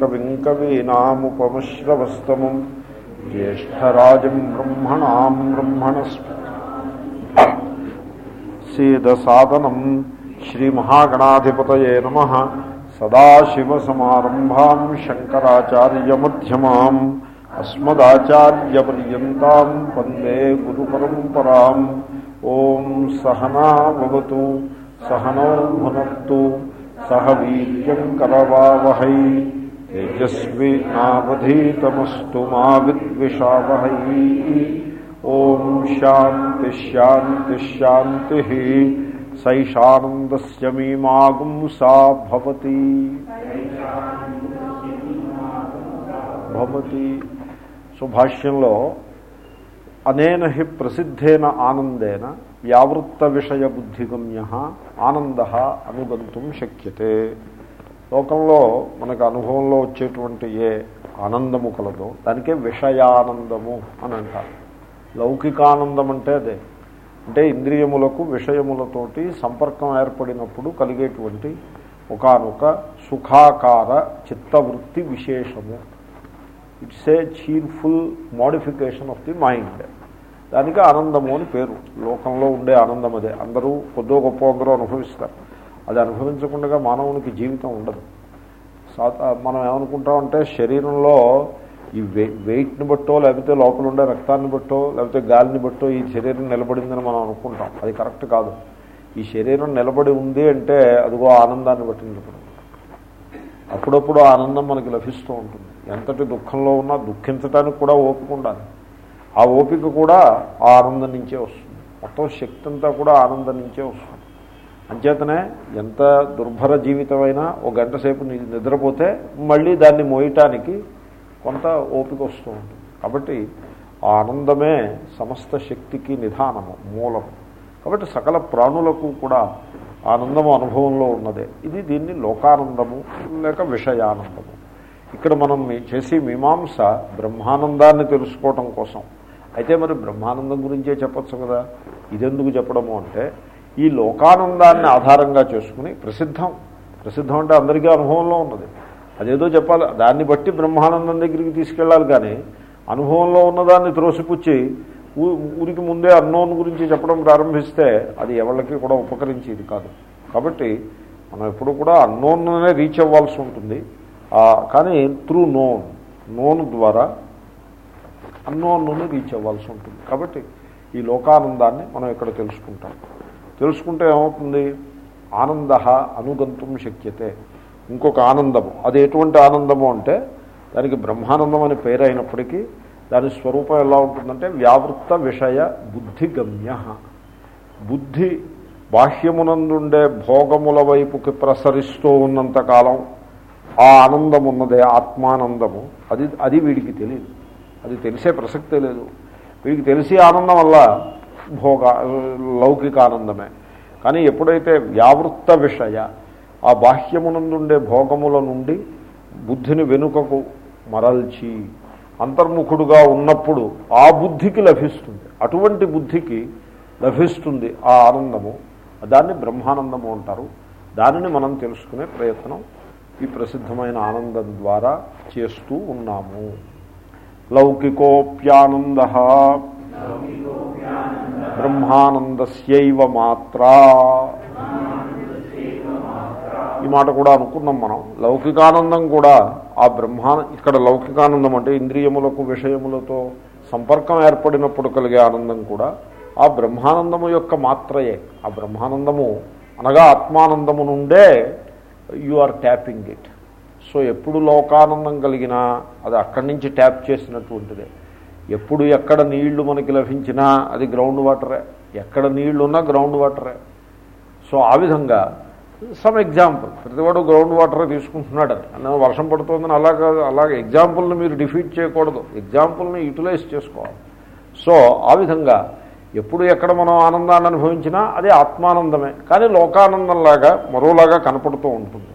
కవిం కవీనాముపమశ్రవస్తమం జ్యేష్టరాజం బ్రహ్మణాం బ్రహ్మణస్ప. సీదసాదనం శ్రీమహాగణాధిపతయే నమ. సదాశివసమారంభాం శంకరాచార్యమ్యమాం అస్మదాచార్యపర్యంతం వందే గురుపరంపరాం. ఓం సహనావతు సహనౌ భునత్తు సహ వీర్యం కరవావహై. తేజస్వి నావధీతమస్తు మా విద్విషావహై ఓం శాంతి శాంతి శాంతి సైషానందస్య మీమాగుం సా భవతి భవతి సుభాష్యంలో అనేన హి ప్రసిద్ధేన ఆనందేన వ్యావృత్త విషయ బుద్ధిగమ్య ఆనంద అనుగంతుం శక్యతే లోకంలో మనకు అనుభవంలో వచ్చేటువంటి ఏ ఆనందము కలదో దానికే విషయానందము అని అంటారు. లౌకికానందం అంటే అదే. అంటే ఇంద్రియములకు విషయములతోటి సంపర్కం ఏర్పడినప్పుడు కలిగేటువంటి ఒకనొక సుఖాకార చిత్తవృత్తి విశేషము. It's a cheerful modification of the mind దానికి ఆనందము అని పేరు. లోకంలో ఉండే ఆనందం అదే. అందరూ కొద్దో గొప్ప అందరూ అనుభవిస్తారు. అది అనుభవించకుండా మానవునికి జీవితం ఉండదు. మనం ఏమనుకుంటామంటే శరీరంలో ఈ వెయిట్ని బట్టో లేకపోతే లోపల ఉండే రక్తాన్ని బట్టో లేకపోతే గాలిని బట్టో ఈ శరీరం నిలబడిందని మనం అనుకుంటాం. అది కరెక్ట్ కాదు. ఈ శరీరం నిలబడి ఉంది అంటే అదిగో ఆనందాన్ని బట్టి నిలబడి అప్పుడప్పుడు ఆనందం మనకి లభిస్తూ ఉంటుంది. ఎంతటి దుఃఖంలో ఉన్నా దుఃఖించడానికి కూడా ఓపిక ఉండాలి. ఆ ఓపిక కూడా ఆ ఆనందం నుంచే వస్తుంది. మొత్తం శక్తి అంతా కూడా ఆనందం నుంచే వస్తుంది. అంచేతనే ఎంత దుర్భర జీవితమైనా ఒక గంట సేపు నిద్రపోతే మళ్ళీ దాన్ని మోయటానికి కొంత ఓపిక వస్తూ ఉంటుంది. కాబట్టి ఆ ఆనందమే సమస్త శక్తికి నిధానము మూలం కాబట్టి సకల ప్రాణులకు కూడా ఆనందము అనుభవంలో ఉన్నదే. ఇది దీన్ని లోకానందము లేక విషయానందము. ఇక్కడ మనం చేసి మీమాంస బ్రహ్మానందాన్ని తెలుసుకోవటం కోసం. అయితే మరి బ్రహ్మానందం గురించే చెప్పచ్చు కదా? ఇదెందుకు చెప్పడము అంటే ఈ లోకానందాన్ని ఆధారంగా చేసుకుని ప్రసిద్ధం. ప్రసిద్ధం అంటే అందరికీ అనుభవంలో ఉన్నది. అదేదో చెప్పాలి దాన్ని బట్టి బ్రహ్మానందం దగ్గరికి తీసుకెళ్ళాలి కానీ అనుభవంలో ఉన్నదాన్ని త్రోసిపుచ్చి ఊరికి ముందే అన్నోన్ గురించి చెప్పడం ప్రారంభిస్తే అది ఎవరికి కూడా ఉపకరించేది కాదు. కాబట్టి మనం ఎప్పుడు కూడా అన్నోన్నే రీచ్ అవ్వాల్సి ఉంటుంది. కానీ త్రూ నోన్ నోన్ ద్వారా అన్నోన్ను రీచ్ అవ్వాల్సి ఉంటుంది. కాబట్టి ఈ లోకానందాన్ని మనం ఇక్కడ తెలుసుకుంటాం. తెలుసుకుంటే ఏమవుతుంది? ఆనంద అనుగంతం శక్యతే. ఇంకొక ఆనందము. అది ఎటువంటి ఆనందము అంటే దానికి బ్రహ్మానందం అని పేరు అయినప్పటికీ దాని స్వరూపం ఎలా ఉంటుందంటే వ్యావృత్త విషయ బుద్ధిగమ్య. బుద్ధి బాహ్యమునందుండే భోగముల వైపుకి ప్రసరిస్తూ ఉన్నంతకాలం ఆ ఆనందం ఉన్నదే ఆత్మానందము. అది అది వీడికి తెలియదు అది తెలిసే ప్రసక్తే లేదు. వీడికి తెలిసి ఆనందం వల్ల భోగ లౌకికానందమే. కానీ ఎప్పుడైతే వ్యావృత్త విషయ ఆ బాహ్యమునందుండే భోగముల నుండి బుద్ధిని వెనుకకు మరల్చి అంతర్ముఖుడుగా ఉన్నప్పుడు ఆ బుద్ధికి లభిస్తుంది. అటువంటి బుద్ధికి లభిస్తుంది ఆ ఆనందము. దాన్ని బ్రహ్మానందము అంటారు. దానిని మనం తెలుసుకునే ప్రయత్నం ఈ ప్రసిద్ధమైన ఆనందం ద్వారా చేస్తూ ఉన్నాము. లౌకికోప్యానంద. బ్రహ్మానందస్యైవ మాత్రా. ఈ మాట కూడా అనుకున్నాం మనం. లౌకికానందం కూడా ఆ బ్రహ్మాన ఇక్కడ లౌకికానందం అంటే ఇంద్రియములకు విషయములతో సంపర్కం ఏర్పడినప్పుడు కలిగే ఆనందం కూడా ఆ బ్రహ్మానందము యొక్క మాత్రయే. ఆ బ్రహ్మానందము అనగా ఆత్మానందము నుండే you are tapping it. So ఎప్పుడు లోకానందం కలిగినా అది అక్కడి నుంచి ట్యాప్ చేసినటువంటిదే. ఎప్పుడు ఎక్కడ నీళ్ళు మనకి లభించినా అది గ్రౌండ్ వాటరే. ఎక్కడ నీళ్ళు ఉన్నా గ్రౌండ్ వాటరే. సో ఆ విధంగా సమ్ ఎగ్జాంపుల్. ప్రతివాడు గ్రౌండ్ వాటర్ తీసుకుంటున్నాడు. అని వర్షం పడుతుందని అలాగా అలాగే ఎగ్జాంపుల్ని మీరు డిఫీట్ చేయకూడదు. ఎగ్జాంపుల్ని యూటిలైజ్ చేసుకోవాలి. సో ఆ విధంగా ఎప్పుడు ఎక్కడ మనం ఆనందాన్ని అనుభవించినా అది ఆత్మానందమే. కానీ లోకానందంలాగా మరోలాగా కనపడుతూ ఉంటుంది.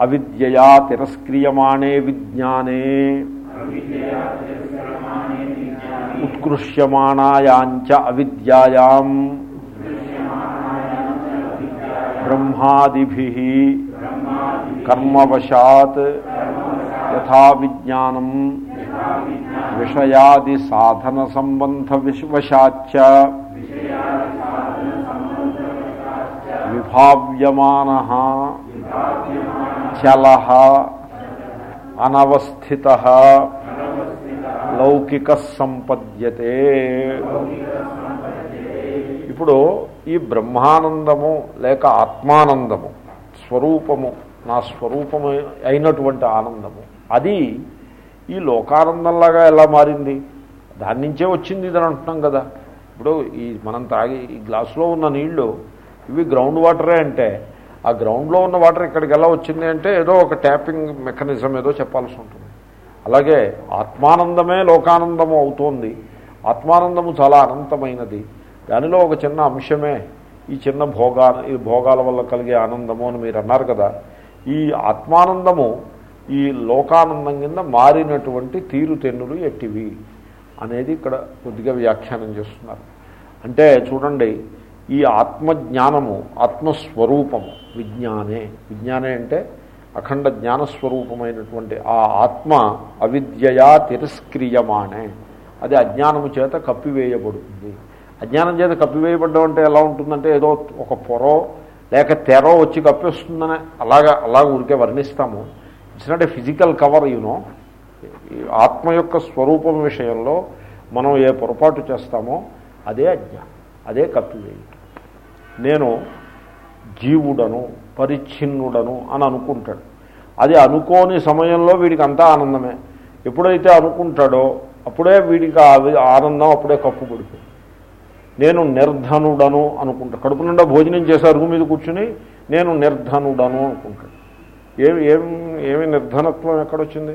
అవిద్యయా తిరస్క్రియమాణే విజ్ఞానే. ఉత్కృష్యమాణాయాంచ అవిద్యాయాం బ్రహ్మాదిభి కర్మవశాత్ యథా విజ్ఞానం విషయాది సాధన సంబంధ విశ్వశాచ విభావ్యమాన చల అనవస్థిత లౌకిక సంపద్యతే ఇప్పుడు ఈ బ్రహ్మానందము లేక ఆత్మానందము స్వరూపము నా స్వరూపము అయినటువంటి ఆనందము అది ఈ లోకానందంలాగా ఎలా మారింది? దాని నుంచే వచ్చింది ఇది అని అంటున్నాం కదా. ఇప్పుడు ఈ మనం తాగి ఈ గ్లాసులో ఉన్న నీళ్ళు ఇవి గ్రౌండ్ వాటరే అంటే ఆ గ్రౌండ్లో ఉన్న వాటర్ ఇక్కడికి ఎలా వచ్చింది అంటే ఏదో ఒక ట్యాపింగ్ మెకానిజం ఏదో చెప్పాల్సి ఉంటుంది. అలాగే ఆత్మానందమే లోకానందము అవుతోంది. ఆత్మానందము చాలా అనంతమైనది. దానిలో ఒక చిన్న అంశమే ఈ చిన్న భోగా ఈ భోగాల వల్ల కలిగే ఆనందము అని మీరు అన్నారు కదా. ఈ ఆత్మానందము ఈ లోకానందం కింద మారినటువంటి తీరుతెన్నులు ఎట్టివి అనేది ఇక్కడ కొద్దిగా వ్యాఖ్యానం చేస్తున్నారు. అంటే చూడండి ఈ ఆత్మజ్ఞానము ఆత్మస్వరూపము విజ్ఞానే. విజ్ఞానే అంటే అఖండ జ్ఞానస్వరూపమైనటువంటి ఆ ఆత్మ అవిద్యయా తిరస్క్రియమానే. అది అజ్ఞానము చేత కప్పివేయబడుతుంది. అజ్ఞానం చేత కప్పివేయబడ్డం అంటే ఎలా ఉంటుందంటే ఏదో ఒక పొరో లేక తెరో వచ్చి కప్పేస్తుందని అలాగా అలాగ ఊరికే వర్ణిస్తాము. It's not a physical cover you know ఆత్మ యొక్క స్వరూపం విషయంలో మనం ఏ పొరపాటు చేస్తామో అదే అజ్ఞానం అదే కప్పివేయటం. నేను జీవుడను పరిచ్ఛిన్నుడను అని అనుకుంటాడు. అది అనుకోని సమయంలో వీడికి అంతా ఆనందమే. ఎప్పుడైతే అనుకుంటాడో అప్పుడే వీడికి ఆ ఆనందం అప్పుడే కప్పుబడిపోయింది నేను నిర్ధనుడను అనుకుంటా. కడుపు నిండా భోజనం చేసే అరుగు మీద కూర్చుని నేను నిర్ధనుడను అనుకుంటాడు. ఏమి ఏం ఏమి నిర్ధనత్వం ఎక్కడొచ్చింది?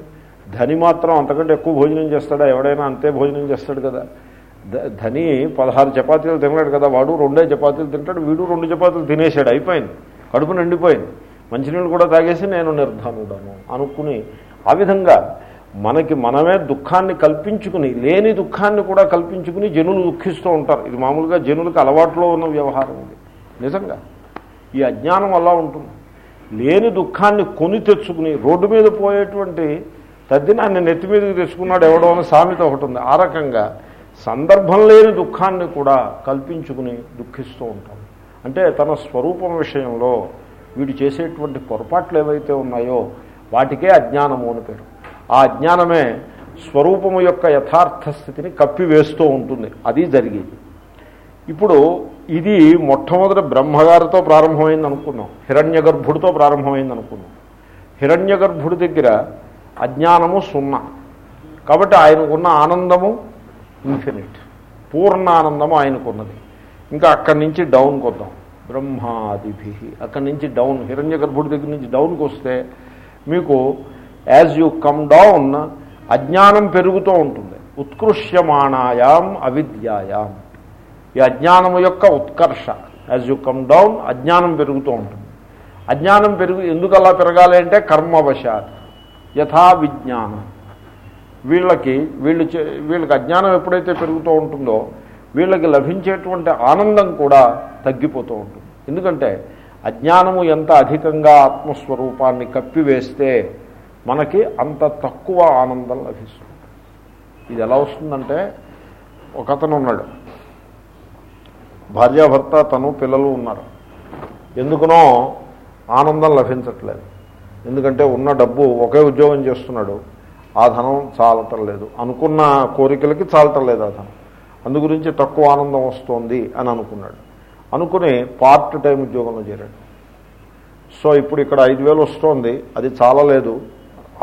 ధని మాత్రం అంతకంటే ఎక్కువ భోజనం చేస్తాడా? ఎవడైనా అంతే భోజనం చేస్తాడు కదా. ధని పదహారు చపాతీలు తినలేడు కదా. వాడు రెండే చపాతీలు తింటాడు వీడు రెండు చపాతీలు తినేసాడు అయిపోయింది. కడుపు నిండిపోయింది. మంచినీళ్ళు కూడా తాగేసి నేను నిర్ధనుడను అనుకుని ఆ విధంగా మనకి మనమే దుఃఖాన్ని కల్పించుకుని లేని దుఃఖాన్ని కూడా కల్పించుకుని జనులు దుఃఖిస్తూ ఉంటారు. ఇది మామూలుగా జనులకు అలవాట్లో ఉన్న వ్యవహారం ఇది. నిజంగా ఈ అజ్ఞానం అలా ఉంటుంది. లేని దుఃఖాన్ని కొని తెచ్చుకుని రోడ్డు మీద పోయేటువంటి తద్దినాన్ని నెత్తి మీదకి తెచ్చుకున్నాడు ఎవడో అని సామెత ఒకటి ఉంది. ఆ రకంగా సందర్భం లేని దుఃఖాన్ని కూడా కల్పించుకుని దుఃఖిస్తూ ఉంటాం. అంటే తన స్వరూపం విషయంలో వీడు చేసేటువంటి పొరపాట్లు ఏవైతే ఉన్నాయో వాటికే అజ్ఞానము అని పేరు. ఆ అజ్ఞానమే స్వరూపము యొక్క యథార్థ స్థితిని కప్పివేస్తూ ఉంటుంది. అది జరిగేది. ఇప్పుడు ఇది మొట్టమొదటి బ్రహ్మగారితో ప్రారంభమైంది అనుకున్నాం. హిరణ్య గర్భుడితో ప్రారంభమైంది అనుకున్నాం. హిరణ్య గర్భుడి దగ్గర అజ్ఞానము సున్నా. కాబట్టి ఆయనకున్న ఆనందము ఇన్ఫినిట్ పూర్ణ ఆనందము ఆయనకున్నది. ఇంకా అక్కడి నుంచి డౌన్కి వద్దాం. బ్రహ్మాదిభి. అక్కడి నుంచి డౌన్ హిరణ్య గర్భుడి దగ్గర నుంచి డౌన్కి వస్తే మీకు యాజ్ యూ కమ్ డౌన్ అజ్ఞానం పెరుగుతూ ఉంటుంది. ఉత్కృష్యమాణాయాం అవిద్యాయాం. ఈ అజ్ఞానము యొక్క ఉత్కర్ష. యాజ్ యూ కమ్ డౌన్ అజ్ఞానం పెరుగుతూ ఉంటుంది. అజ్ఞానం పెరుగు ఎందుకు అలా పెరగాలి అంటే కర్మవశాత్. యథా విజ్ఞానం. వీళ్ళకి వీళ్ళు చే- వీళ్ళకి అజ్ఞానం ఎప్పుడైతే పెరుగుతూ ఉంటుందో వీళ్ళకి లభించేటువంటి ఆనందం కూడా తగ్గిపోతూ ఉంటుంది. ఎందుకంటే అజ్ఞానము ఎంత అధికంగా ఆత్మస్వరూపాన్ని కప్పివేస్తే మనకి అంత తక్కువ ఆనందం లభిస్తుంది. ఇది ఎలా వస్తుందంటే ఒక అతను ఉన్నాడు భార్యాభర్త తను పిల్లలు ఉన్నారు. ఎందుకునో ఆనందం లభించట్లేదు. ఎందుకంటే ఉన్న డబ్బు ఒకే ఉద్యోగం చేస్తున్నాడు. ఆ ధనం చాలటం లేదు. అనుకున్న కోరికలకి చాలటం లేదు ఆ ధనం. అందు గురించి తక్కువ ఆనందం వస్తోంది అని అనుకున్నాడు. అనుకుని పార్ట్ టైం ఉద్యోగంలో చేరాడు. సో ఇప్పుడు ఇక్కడ ఐదు వేలు వస్తోంది అది చాలలేదు.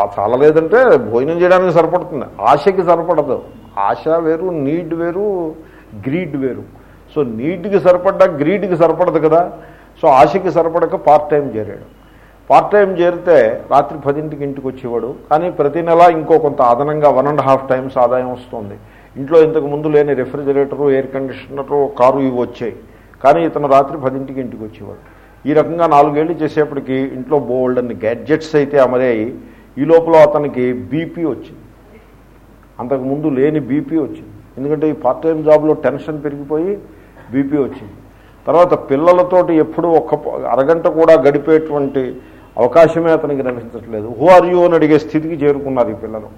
ఆ చాలలేదంటే భోజనం చేయడానికి సరిపడుతుంది. ఆశకి సరిపడదు. ఆశ వేరు నీడ్ వేరు గ్రీడ్ వేరు. సో నీడ్కి సరిపడ్డా గ్రీడ్కి సరిపడదు కదా. సో ఆశకి సరిపడక పార్ట్ టైం చేరాడు. పార్ట్ టైం చేరితే రాత్రి పదింటికి ఇంటికి వచ్చేవాడు. కానీ ప్రతి నెల ఇంకో కొంత అదనంగా వన్ అండ్ హాఫ్ టైమ్స్ ఆదాయం వస్తుంది. ఇంట్లో ఇంతకు ముందు లేని రెఫ్రిజిరేటరు ఎయిర్ కండిషనరు కారు ఇవి వచ్చాయి. కానీ ఇతను రాత్రి పదింటికి ఇంటికి వచ్చేవాడు. ఈ రకంగా నాలుగేళ్ళు చేసేప్పటికి ఇంట్లో బోల్డ్ అన్ని గ్యాడ్జెట్స్ అయితే అమరాయి ఈ లోపల అతనికి బీపీ వచ్చింది. అంతకు ముందు లేని బీపీ వచ్చింది. ఎందుకంటే ఈ పార్ట్ టైం జాబ్లో టెన్షన్ పెరిగిపోయి బీపీ వచ్చింది. తర్వాత పిల్లలతోటి ఎప్పుడూ ఒక్క అరగంట కూడా గడిపేటువంటి అవకాశమే అతనికి లభించట్లేదు. హూ ఆర్ యూ అని అడిగే స్థితికి చేరుకున్నారు ఈ పిల్లలు.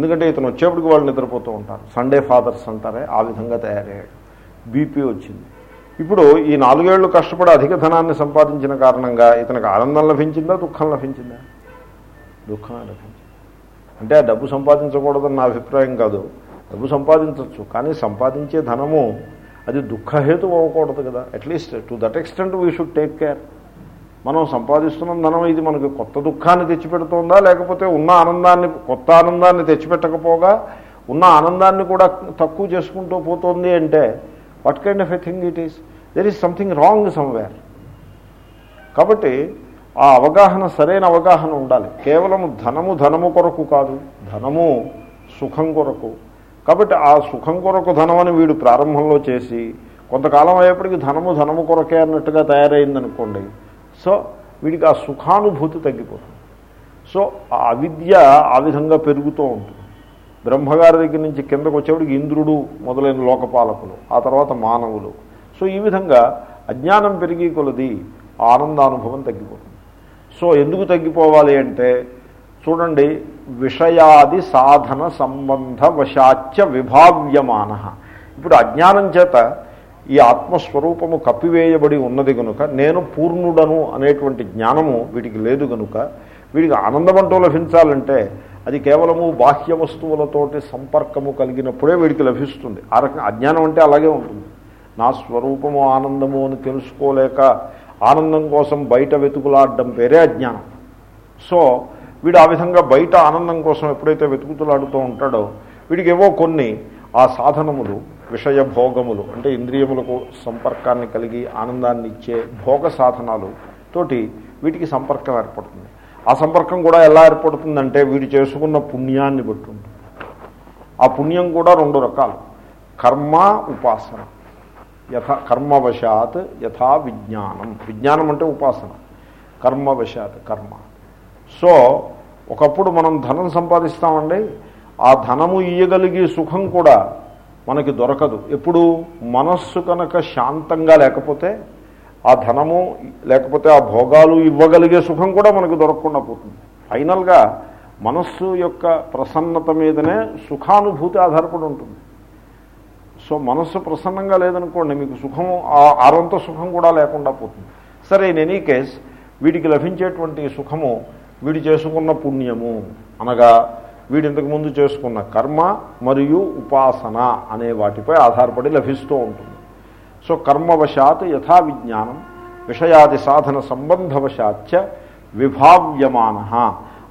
ఎందుకంటే ఇతను వచ్చేప్పటికి వాళ్ళు నిద్రపోతూ ఉంటారు. సండే ఫాదర్స్ అంటారే ఆ విధంగా తయారయ్యాడు. బీపీ వచ్చింది. ఇప్పుడు ఈ నాలుగేళ్ళు కష్టపడి అధిక ధనాన్ని సంపాదించిన కారణంగా ఇతనికి ఆనందం లభించిందా దుఃఖం లభించిందా? దుఃఖమే లభించింది. అంటే ఆ డబ్బు సంపాదించకూడదని నా అభిప్రాయం కాదు. డబ్బు సంపాదించవచ్చు కానీ సంపాదించే ధనము అది దుఃఖహేతు అవ్వకూడదు కదా. At least to that extent we should take care మనం సంపాదిస్తున్న ధనం ఇది మనకు కొత్త దుఃఖాన్ని తెచ్చిపెడుతోందా? లేకపోతే ఉన్న ఆనందాన్ని కొత్త ఆనందాన్ని తెచ్చిపెట్టకపోగా ఉన్న ఆనందాన్ని కూడా తక్కువ చేసుకుంటూ పోతుంది అంటే what kind of a thing it is there is something wrong somewhere కాబట్టి ఆ అవగాహన సరైన అవగాహన ఉండాలి. కేవలం ధనము ధనము కొరకు కాదు. ధనము సుఖం కొరకు. కాబట్టి ఆ సుఖం కొరకు ధనమని వీడు ప్రారంభంలో చేసి కొంతకాలం అయ్యేప్పటికి ధనము ధనము కొరకే అన్నట్టుగా తయారైందనుకోండి సో వీడికి ఆ సుఖానుభూతి తగ్గిపోతుంది. సో ఆ అవిద్య ఆ విధంగా పెరుగుతూ ఉంటుంది. బ్రహ్మగారి దగ్గర నుంచి కిందకు వచ్చేవాడికి ఇంద్రుడు మొదలైన లోకపాలకులు ఆ తర్వాత మానవులు. సో ఈ విధంగా అజ్ఞానం పెరిగి కొలది ఆనందానుభవం తగ్గిపోతుంది. సో ఎందుకు తగ్గిపోవాలి అంటే చూడండి విషయాది సాధన సంబంధ వశాచ్య విభావ్యమాన. ఇప్పుడు అజ్ఞానం చేత ఈ ఆత్మస్వరూపము కప్పివేయబడి ఉన్నది కనుక నేను పూర్ణుడను అనేటువంటి జ్ఞానము వీటికి లేదు కనుక వీడికి ఆనందమంటూ లభించాలంటే అది కేవలము బాహ్య వస్తువులతోటి సంపర్కము కలిగినప్పుడే వీడికి లభిస్తుంది. ఆ రకంగా అజ్ఞానం అంటే అలాగే ఉంటుంది. నా స్వరూపము ఆనందము అని తెలుసుకోలేక ఆనందం కోసం బయట వెతుకులాడడం పేరే అజ్ఞానం. సో వీడు ఆ విధంగా బయట ఆనందం కోసం ఎప్పుడైతే వెతుకుతులాడుతూ ఉంటాడో వీడికి ఏవో కొన్ని ఆ సాధనములు విషయ భోగములు అంటే ఇంద్రియములకు సంపర్కాన్ని కలిగి ఆనందాన్ని ఇచ్చే భోగ సాధనాలు తోటి వీటికి సంపర్కం ఏర్పడుతుంది. ఆ సంపర్కం కూడా ఎలా ఏర్పడుతుందంటే వీడు చేసుకున్న పుణ్యాన్ని బట్టి ఉంటుంది. ఆ పుణ్యం కూడా రెండు రకాలు. కర్మ ఉపాసన. యథా కర్మవశాత్ యథా విజ్ఞానం. విజ్ఞానం అంటే ఉపాసన. కర్మవశాత్ కర్మ. సో ఒకప్పుడు మనం ధనం సంపాదిస్తామండి. ఆ ధనము ఇయ్యగలిగే సుఖం కూడా మనకి దొరకదు. ఎప్పుడు మనస్సు కనుక శాంతంగా లేకపోతే ఆ ధనము లేకపోతే ఆ భోగాలు ఇవ్వగలిగే సుఖం కూడా మనకు దొరకకుండా పోతుంది. ఫైనల్గా మనస్సు యొక్క ప్రసన్నత మీదనే సుఖానుభూతి ఆధారపడి ఉంటుంది. సో మనస్సు ప్రసన్నంగా లేదనుకోండి మీకు సుఖము ఆ- ఆరంత సుఖం కూడా లేకుండా పోతుంది. సరే ఇన్ ఎనీ కేస్ వీడికి లభించేటువంటి సుఖము వీడు చేసుకున్న పుణ్యము అనగా వీడు ఇంతకుముందు చేసుకున్న కర్మ మరియు ఉపాసన అనే వాటిపై ఆధారపడి లభిస్తూ ఉంటుంది. సో కర్మవశాత్ యథా విజ్ఞానం విషయాది సాధన సంబంధవశాచ్చ విభావ్యమాన.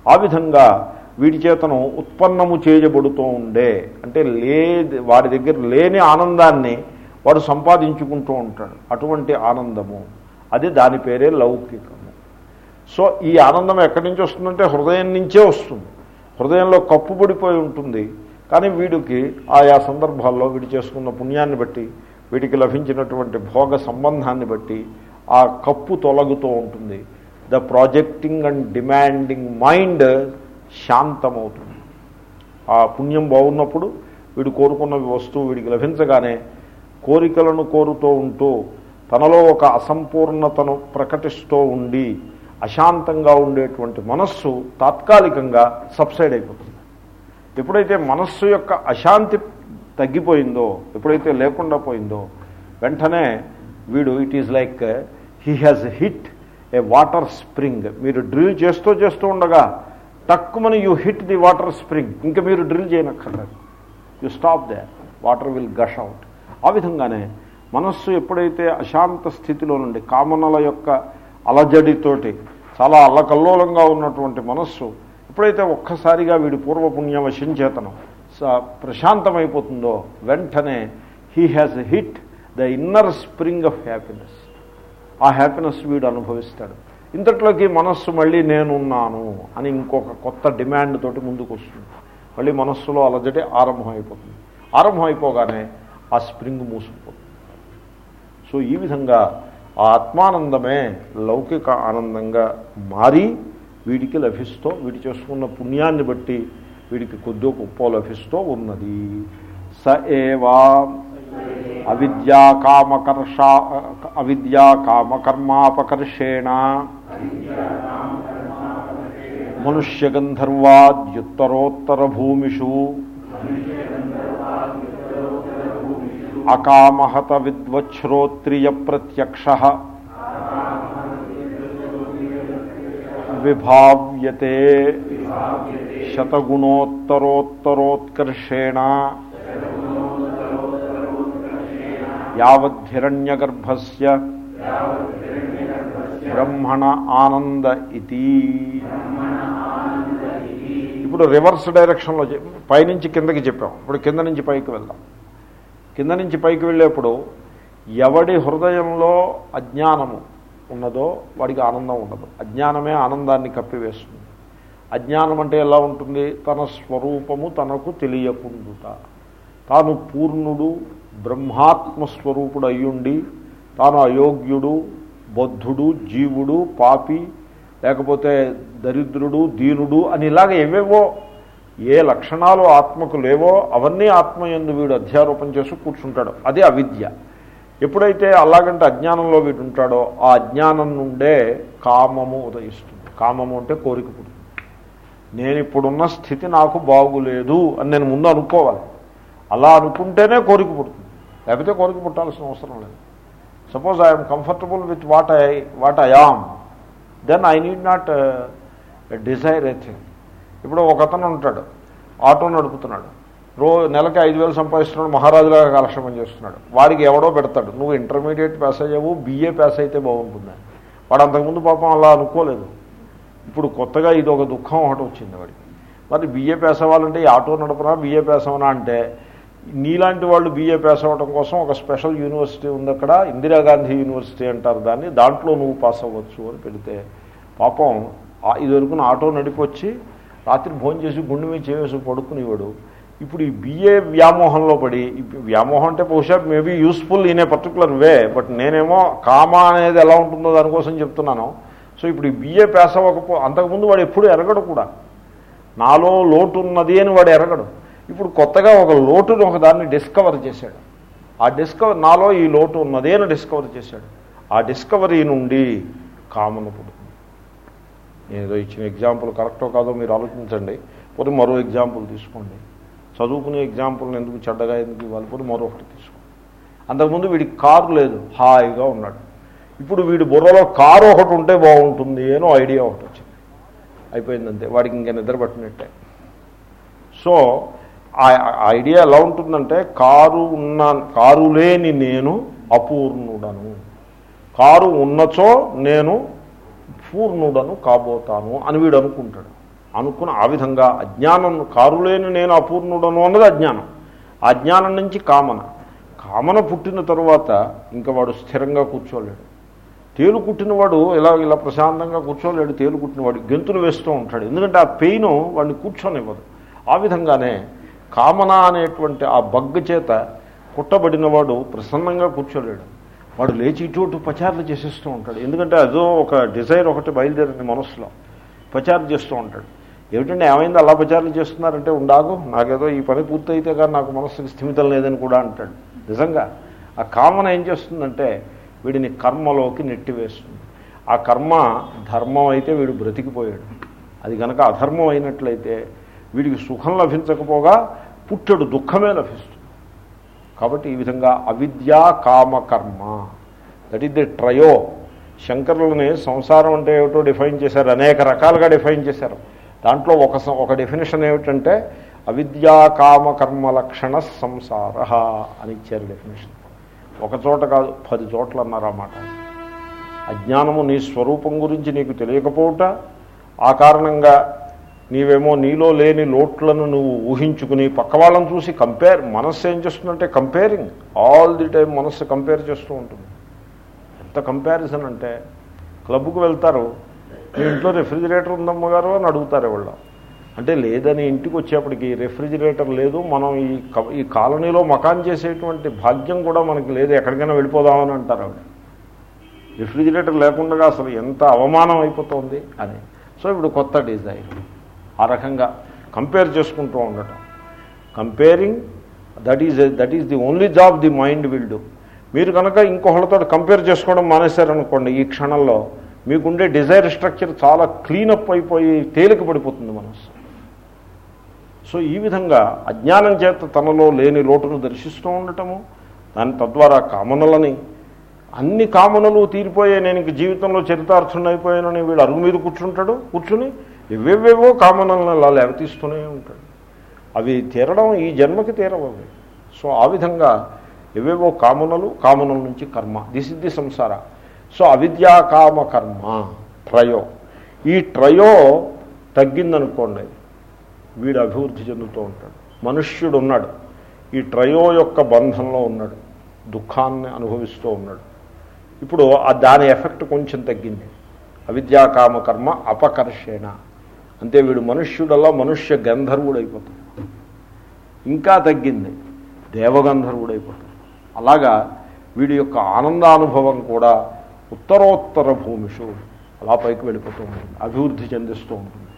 ఆ విధంగా వీడి చేతను ఉత్పన్నము చేయబడుతూ ఉండే అంటే లే వాడి దగ్గర లేని ఆనందాన్ని వాడు సంపాదించుకుంటూ ఉంటాడు. అటువంటి ఆనందము. అది దాని పేరే లౌకికము. సో ఈ ఆనందం ఎక్కడి నుంచి వస్తుందంటే హృదయం నుంచే వస్తుంది. హృదయంలో కప్పుబడిపోయి ఉంటుంది. కానీ వీడికి ఆయా సందర్భాల్లో వీడు చేసుకున్న పుణ్యాన్ని బట్టి వీడికి లభించినటువంటి భోగ సంబంధాన్ని బట్టి ఆ కప్పు తొలగుతూ ఉంటుంది. The projecting and demanding mind శాంతమవుతుంది. ఆ పుణ్యం బాగున్నప్పుడు వీడు కోరుకున్న వస్తువు వీడికి లభించగానే కోరికలను కోరుతూ ఉంటూ తనలో ఒక అసంపూర్ణతను ప్రకటిస్తూ ఉండి అశాంతంగా ఉండేటువంటి మనస్సు తాత్కాలికంగా సబ్సైడ్ అయిపోతుంది. ఎప్పుడైతే మనస్సు యొక్క అశాంతి తగ్గిపోయిందో ఎప్పుడైతే లేకుండా పోయిందో వెంటనే వీడు it is like he has hit a water spring మీరు డ్రిల్ చేస్తూ చేస్తూ ఉండగా తక్కువని you hit the water spring ఇంకా మీరు drill చేయనక్కర్లేదు. You stop the water will gush out ఆ విధంగానే మనస్సు ఎప్పుడైతే అశాంత స్థితిలో నుండి కామనల యొక్క అలజడితోటి చాలా అల్లకల్లోలంగా ఉన్నటువంటి మనస్సు ఎప్పుడైతే ఒక్కసారిగా వీడి పూర్వపుణ్యవశం చేతనం స- ప్రశాంతమైపోతుందో వెంటనే he has hit the inner spring of happiness ఆ హ్యాపీనెస్ వీడు అనుభవిస్తాడు. ఇంతట్లోకి మనస్సు మళ్ళీ నేనున్నాను అని ఇంకొక కొత్త డిమాండ్ తోటి ముందుకు వస్తుంది మళ్ళీ మనస్సులో అలజడి ఆరంభం అయిపోతుంది ఆరంభం అయిపోగానే ఆ స్ప్రింగ్ మూసుకుపోతుంది. సో ఈ విధంగా ఆ ఆత్మానందమే లౌకిక ఆనందంగా మారి వీడికి లభిస్తూ వీడి చేసుకున్న పుణ్యాన్ని బట్టి వీడికి కొద్దో గొప్ప లభిస్తూ ఉన్నది. స ఏవా అవిద్యా కామకర్ష అవిద్యా కామకర్మాపకర్షేణ. మనుష్యగంధర్వాద్యుత్తరోత్తర భూమిషు అకామహత విద్వచ్శ్రోత్రియ ప్రత్యక్ష విభావ్యతే శతగుణోత్తరోత్తరోత్కర్షేణ యావద్ధిరణ్యగర్భస్య బ్రహ్మణ ఆనంద ఇది ఇప్పుడు రివర్స్ డైరెక్షన్లో పైనుంచి కిందకి చెప్పాం. ఇప్పుడు కింద నుంచి పైకి వెళ్దాం. కింద నుంచి పైకి వెళ్ళేప్పుడు ఎవడి హృదయంలో అజ్ఞానము ఉన్నదో వాడికి ఆనందం ఉండదు. అజ్ఞానమే ఆనందాన్ని కప్పివేస్తుంది. అజ్ఞానం అంటే ఎలా ఉంటుంది? తన స్వరూపము తనకు తెలియకుండుట. తాను పూర్ణుడు బ్రహ్మాత్మస్వరూపుడు అయ్యుండి తాను అయోగ్యుడు బద్ధుడు జీవుడు పాపి లేకపోతే దరిద్రుడు దీనుడు అని ఇలాగ ఏవేవో ఏ లక్షణాలు ఆత్మకు లేవో అవన్నీ ఆత్మ ఎందు వీడు అధ్యారోపణ చేసి కూర్చుంటాడు. అదే అవిద్య. ఎప్పుడైతే అలాగంటే అజ్ఞానంలో వీడు ఉంటాడో ఆ అజ్ఞానం నుండే కామము ఉదయిస్తుంది. కామము అంటే కోరిక పుడుతుంది. నేను ఇప్పుడున్న స్థితి నాకు బాగులేదు అని నేను ముందు అనుకోవాలి. అలా అనుకుంటేనే కోరిక పుడుతుంది. లేకపోతే కోరిక పుట్టాల్సిన అవసరం లేదు. Suppose I'm comfortable with what I what I am then I need not desire anything ఇప్పుడు ఒక అతను ఉంటాడు ఆటో నడుపుతున్నాడు. రో నెలకి ఐదు వేలు సంపాదిస్తున్నాడు మహారాజులాగా కాలక్షేపం చేస్తున్నాడు. వాడికి ఎవడో పెడతాడు. నువ్వు ఇంటర్మీడియట్ పాస్ అయ్యావు బీఏ పాస్ అయితే బాగుంటుంది? వాడు అంతకుముందు పాపం అలా అనుకోలేదు. ఇప్పుడు కొత్తగా ఇది ఒక దుఃఖం ఒకటి వచ్చింది వాడికి. మరి బీఏ పాస్ అవ్వాలంటే ఈ ఆటో నడపనా బీఏ పాస్ అవనా అంటే నీలాంటి వాళ్ళు బిఏ పాస్ అవ్వడం కోసం ఒక స్పెషల్ యూనివర్సిటీ ఉంది అక్కడ ఇందిరాగాంధీ యూనివర్సిటీ అంటారు దాన్ని దాంట్లో నువ్వు పాస్ అవ్వచ్చు అని పెడితే పాపం ఆ- ఇది వరకు ఆటో నడిపొచ్చి రాత్రి భోజనం చేసి గుండె మీద చేసి పడుకునేవాడు. ఇప్పుడు ఈ బిఏ వ్యామోహంలో పడి వ్యామోహం అంటే బహుశా maybe useful in a particular way but నేనేమో కామా అనేది ఎలా ఉంటుందో దానికోసం చెప్తున్నాను. సో ఇప్పుడు ఈ బిఏ పేస అవ్వకపో అంతకుముందు వాడు ఎప్పుడు ఎరగడు కూడా. నాలో లోటు ఉన్నది అని వాడు ఎరగడు. ఇప్పుడు కొత్తగా ఒక లోటును ఒక దాన్ని డిస్కవర్ చేశాడు. ఆ డిస్కవర్ నాలో ఈ లోటు ఉన్నది అని డిస్కవర్ చేశాడు. ఆ డిస్కవరీ నుండి కామను నేను ఏదో ఇచ్చిన ఎగ్జాంపుల్ కరెక్టో కాదో మీరు ఆలోచించండి. పోతే మరో ఎగ్జాంపుల్ తీసుకోండి. చదువుకునే ఎగ్జాంపుల్ని ఎందుకు చెడ్డగా ఎందుకు ఇవ్వాలి? పోతే మరొకటి తీసుకోండి. అంతకుముందు వీడికి కారు లేదు హాయిగా ఉన్నాడు. ఇప్పుడు వీడి బుర్రలో కారు ఒకటి ఉంటే బాగుంటుంది అనో ఐడియా ఒకటి వచ్చింది. అయిపోయిందంతే. వాడికి ఇంకా నిద్ర పట్టినట్టే. సో ఆ ఐడియా ఎలా ఉంటుందంటే కారు ఉన్న కారు లేని నేను అపూర్ణుడను. కారు ఉన్నచో నేను పూర్ణుడను కాబోతాను అని వీడు అనుకుంటాడు. అనుకుని ఆ విధంగా అజ్ఞానం కారులేని నేను అపూర్ణుడను అన్నది అజ్ఞానం. ఆ అజ్ఞానం నుంచి కామన. కామన పుట్టిన తరువాత ఇంకా వాడు స్థిరంగా కూర్చోలేడు. తేలు కుట్టినవాడు ఇలా ఇలా ప్రశాంతంగా కూర్చోలేడు తేలు కుట్టినవాడు గెంతులు వేస్తూ ఉంటాడు. ఎందుకంటే ఆ పెయిన్ వాడిని కూర్చొనివ్వదు. ఆ విధంగానే కామన అనేటువంటి ఆ బగ్గ చేత కుట్టబడినవాడు ప్రసన్నంగా కూర్చోలేడు. వాడు లేచి ఇటు అటు పచారులు చేసేస్తూ ఉంటాడు. ఎందుకంటే అదో ఒక డిజైర్ ఒకటి బయలుదేరింది మనసులో. పచారు చేస్తూ ఉంటాడు. ఏమిటంటే ఏమైంది అలా పచారులు చేస్తున్నారంటే ఉండాగు నాకేదో ఈ పని పూర్తయితే కానీ నాకు మనస్సుకి స్థిమితం లేదని కూడా అంటాడు. నిజంగా ఆ కామన ఏం చేస్తుందంటే వీడిని కర్మలోకి నెట్టివేస్తుంది. ఆ కర్మ ధర్మం అయితే వీడు బ్రతికిపోయాడు. అది కనుక అధర్మం అయినట్లయితే వీడికి సుఖం లభించకపోగా పుట్టడు దుఃఖమే లభిస్తుంది. కాబట్టి ఈ విధంగా అవిద్యా కామకర్మ దట్ ఈస్ ది ట్రయో శంకరులని సంసారం అంటే ఏమిటో డిఫైన్ చేశారు అనేక రకాలుగా డిఫైన్ చేశారు. దాంట్లో ఒక ఒక డెఫినేషన్ ఏమిటంటే అవిద్యా కామకర్మ లక్షణ సంసార అని ఇచ్చారు డెఫినేషన్ ఒక చోట కాదు పది చోట్ల అన్నారు అన్నమాట అజ్ఞానము నీ స్వరూపం గురించి నీకు తెలియకపోవుట ఆ కారణంగా నీవేమో నీలో లేని లోట్లను నువ్వు ఊహించుకుని పక్క వాళ్ళని చూసి కంపేర్ మనస్సు ఏం చేస్తుందంటే కంపేరింగ్. ఆల్ ది టైం మనస్సు కంపేర్ చేస్తూ ఉంటుంది. ఎంత కంపారిజన్ అంటే క్లబ్కు వెళ్తారు మీ ఇంట్లో రెఫ్రిజిరేటర్ ఉందమ్మగారు అని అడుగుతారు వాళ్ళు అంటే లేదని ఇంటికి వచ్చేప్పటికి రెఫ్రిజిరేటర్ లేదు మనం ఈ ఈ కాలనీలో మకాన్ చేసేటువంటి భాగ్యం కూడా మనకి లేదు ఎక్కడికైనా వెళ్ళిపోదామని అంటారు ఆవిడ. రిఫ్రిజిరేటర్ లేకుండా అసలు ఎంత అవమానం అయిపోతుంది అని. సో ఇప్పుడు కొత్త డిజైన్. ఆ రకంగా కంపేర్ చేసుకుంటూ ఉండటం. Comparing that is that is the only job the mind will do మీరు కనుక ఇంకొకళ్ళతో కంపేర్ చేసుకోవడం మానేశారనుకోండి ఈ క్షణంలో మీకుండే డిజైర్ స్ట్రక్చర్ చాలా క్లీనప్ అయిపోయి తేలిక పడిపోతుంది మనసు. సో ఈ విధంగా అజ్ఞానం చేత తనలో లేని లోటును దర్శిస్తూ ఉండటము దాని తద్వారా కామనలని అన్ని కామనలు తీరిపోయే నేను ఇంక జీవితంలో చరితార్థుడైపోయానని వీడు అరుగు మీద కూర్చుంటాడు కూర్చుని ఎవెవేవో కామనలను అలా లేవతీస్తూనే ఉంటాడు. అవి తీరడం ఈ జన్మకి తీరవు సో ఆ విధంగా ఎవేవో కామనలు కామనల నుంచి కర్మ. దిస్ ఇస్ ది సంసార సో అవిద్యా కామ కర్మ ట్రయో ఈ ట్రయో తగ్గిందనుకోండి వీడు అభివృద్ధి చెందుతూ ఉంటాడు. మనుష్యుడు ఉన్నాడు. ఈ ట్రయో యొక్క బంధంలో ఉన్నాడు. దుఃఖాన్ని అనుభవిస్తూ ఉన్నాడు. ఇప్పుడు ఆ దాని ఎఫెక్ట్ కొంచెం తగ్గింది. అవిద్యాకామ కర్మ అపకర్షేణ. అంతే వీడు మనుష్యుడల్లా మనుష్య గంధర్వుడైపోతాడు. ఇంకా తగ్గింది దేవగంధర్వుడైపోతాడు. అలాగా వీడి యొక్క ఆనందానుభవం కూడా ఉత్తరోత్తర భూమిషు అలా పైకి వెళ్ళిపోతూ ఉంటుంది అభివృద్ధి చెందిస్తూ ఉంటుంది.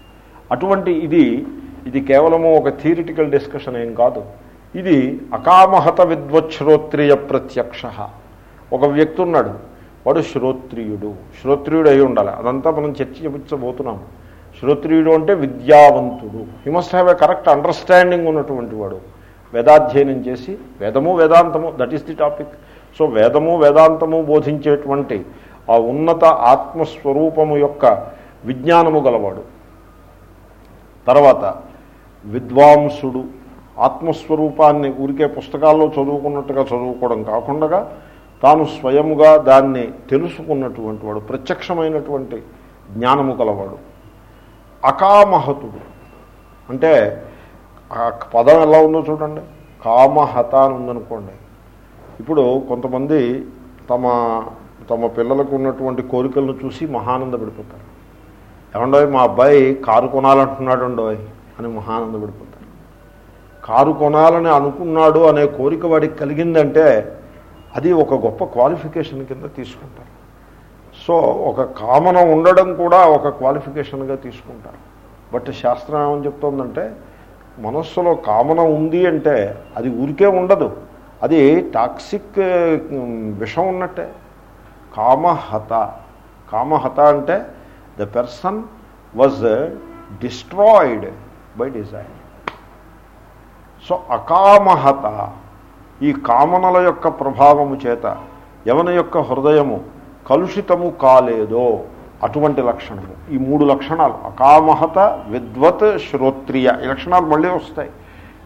అటువంటి ఇది ఇది కేవలము ఒక థియరిటికల్ డిస్కషన్ ఏం కాదు. ఇది అకామహత విద్వశ్రోత్రియ ప్రత్యక్ష. ఒక వ్యక్తి ఉన్నాడు వాడు శ్రోత్రియుడు. శ్రోత్రియుడు అయి ఉండాలి అదంతా మనం చర్చించబోతున్నాము. శ్రోత్రియుడు అంటే విద్యావంతుడు. He must have a correct understanding ఉన్నటువంటి వాడు. వేదాధ్యయనం చేసి వేదము వేదాంతము that is the topic so వేదము వేదాంతము బోధించేటువంటి ఆ ఉన్నత ఆత్మస్వరూపము యొక్క విజ్ఞానము గలవాడు. తర్వాత విద్వాంసుడు ఆత్మస్వరూపాన్ని ఊరికే పుస్తకాల్లో చదువుకున్నట్టుగా చదువుకోవడం కాకుండా తాను స్వయముగా దాన్ని తెలుసుకున్నటువంటి వాడు ప్రత్యక్షమైనటువంటి జ్ఞానము కలవాడు అకామహతుడు. అంటే ఆ పదం ఎలా ఉందో చూడండి. కామహత అని ఉందనుకోండి. ఇప్పుడు కొంతమంది తమ తమ పిల్లలకు ఉన్నటువంటి కోరికలను చూసి మహానంద పడిపోతారు ఏమండోయ్ మా అబ్బాయి కారు కొనాలంటున్నాడు అండోయ్ అని మహానందపడిపోతారు. కారు కొనాలని అనుకున్నాడు అనే కోరిక వాడికి కలిగిందంటే అది ఒక గొప్ప క్వాలిఫికేషన్ కింద తీసుకుంటారు. సో ఒక కామన ఉండడం కూడా ఒక క్వాలిఫికేషన్గా తీసుకుంటారు. బట్ శాస్త్రం ఏమని చెప్తోందంటే మనస్సులో కామన ఉంది అంటే అది ఊరికే ఉండదు. అది టాక్సిక్ విషం ఉన్నట్టే. కామహత. కామహత అంటే the person was destroyed by desire so అకామహత ఈ కామనల యొక్క ప్రభావము చేత ఎవని యొక్క హృదయము కలుషితము కాలేదో అటువంటి లక్షణము. ఈ మూడు లక్షణాలు అకామహత విద్వత్ శ్రోత్రియ ఈ లక్షణాలు మళ్ళీ వస్తాయి.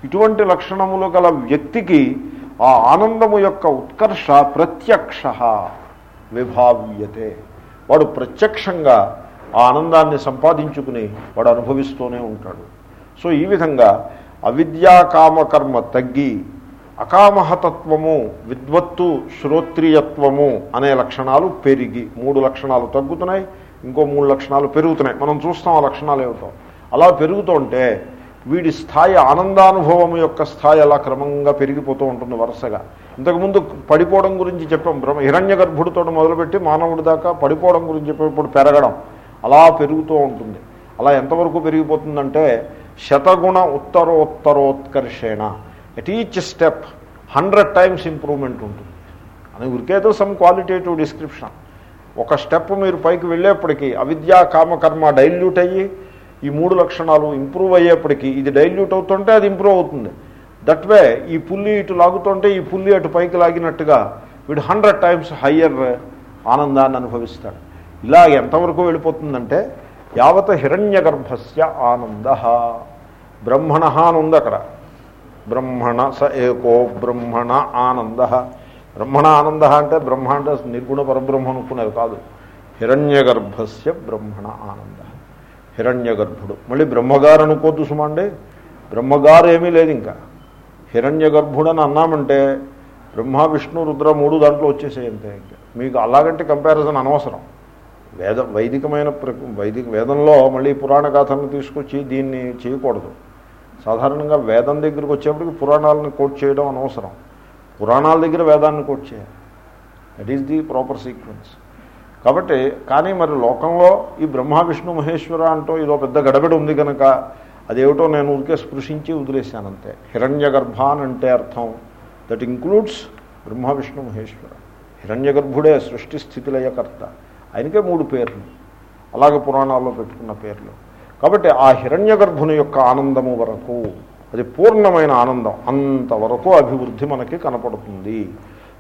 ఇటువంటి లక్షణములు గల వ్యక్తికి ఆ ఆనందము యొక్క ఉత్కర్ష ప్రత్యక్ష విభావ్యతే. వాడు ప్రత్యక్షంగా ఆ ఆనందాన్ని సంపాదించుకుని వాడు అనుభవిస్తూనే ఉంటాడు. సో ఈ విధంగా అవిద్యాకామకర్మ తగ్గి అకామహతత్వము విద్వత్తు శ్రోత్రియత్వము అనే లక్షణాలు పెరిగి మూడు లక్షణాలు తగ్గుతున్నాయి ఇంకో మూడు లక్షణాలు పెరుగుతున్నాయి. మనం చూస్తాం ఆ లక్షణాలు ఏమిటో. అలా పెరుగుతుంటే వీడి స్థాయి ఆనందానుభవం యొక్క స్థాయి అలా క్రమంగా పెరిగిపోతూ ఉంటుంది వరుసగా. ఇంతకుముందు పడిపోవడం గురించి చెప్పాం. బ్రహ్మ హిరణ్య గర్భుడితో మొదలుపెట్టి మానవుడి దాకా పడిపోవడం గురించి చెప్పేప్పుడు పెరగడం అలా పెరుగుతూ ఉంటుంది. అలా ఎంతవరకు పెరిగిపోతుందంటే శతగుణ ఉత్తరోత్తరోత్కర్షేణ. At each step hundred times improvement ఉంటుంది. అని ఉరికేదో సమ్ క్వాలిటేటివ్ డిస్క్రిప్షన్ ఒక స్టెప్ మీరు పైకి వెళ్ళేప్పటికీ అవిద్యా కామకర్మ డైల్యూట్ అయ్యి ఈ మూడు లక్షణాలు ఇంప్రూవ్ అయ్యేప్పటికీ ఇది డైల్యూట్ అవుతుంటే అది ఇంప్రూవ్ అవుతుంది. దట్ వే ఈ పుల్లి ఇటు లాగుతుంటే ఈ పుల్లి అటు పైకి లాగినట్టుగా వీడు హండ్రెడ్ టైమ్స్ హయ్యర్ ఆనందాన్ని అనుభవిస్తాడు. ఇలా ఎంతవరకు వెళ్ళిపోతుందంటే యావత హిరణ్య గర్భస్య ఆనంద. బ్రహ్మణ అని ఉంది అక్కడ. బ్రహ్మణ స ఏకో బ్రహ్మణ ఆనంద. బ్రహ్మణ ఆనంద అంటే బ్రహ్మ అంటే నిర్గుణ పరబ్రహ్మ అనుకునేది కాదు. హిరణ్య గర్భస్య బ్రహ్మణ ఆనంద. హిరణ్య గర్భుడు మళ్ళీ బ్రహ్మగారు అనుకోద్దు సుమండి. బ్రహ్మగారు ఏమీ లేదు ఇంకా. హిరణ్య గర్భుడు అని అన్నామంటే బ్రహ్మ విష్ణు రుద్ర మూడు దాంట్లో వచ్చేసాయి అంతే ఇంకా. మీకు అలాగంటే కంపారిజన్ అనవసరం. వేద వైదికమైన ప్ర వైదిక వేదంలో మళ్ళీ పురాణ గాథలను తీసుకొచ్చి దీన్ని చేయకూడదు. సాధారణంగా వేదం దగ్గరికి వచ్చేప్పటికి పురాణాలను కోట్ చేయడం అనవసరం. పురాణాల దగ్గర వేదాన్ని కోట్ చేయాలి. That is the proper sequence కాబట్టి కానీ మరి లోకంలో ఈ బ్రహ్మ విష్ణు మహేశ్వర అంటూ ఇదో పెద్ద గడబడి ఉంది కనుక అదేమిటో నేను ఊరికే స్పృశించి వదిలేశాను అంతే. హిరణ్య గర్భాన్ అంటే అర్థం దట్ ఇంక్లూడ్స్ బ్రహ్మ విష్ణు మహేశ్వర. హిరణ్య గర్భుడే సృష్టి స్థితిలయకర్త ఆయనకే మూడు పేర్లు. అలాగే పురాణాల్లో పెట్టుకున్న పేర్లు. కాబట్టి ఆ హిరణ్య గర్భుని యొక్క ఆనందము వరకు అది పూర్ణమైన ఆనందం అంతవరకు అభివృద్ధి మనకి కనపడుతుంది.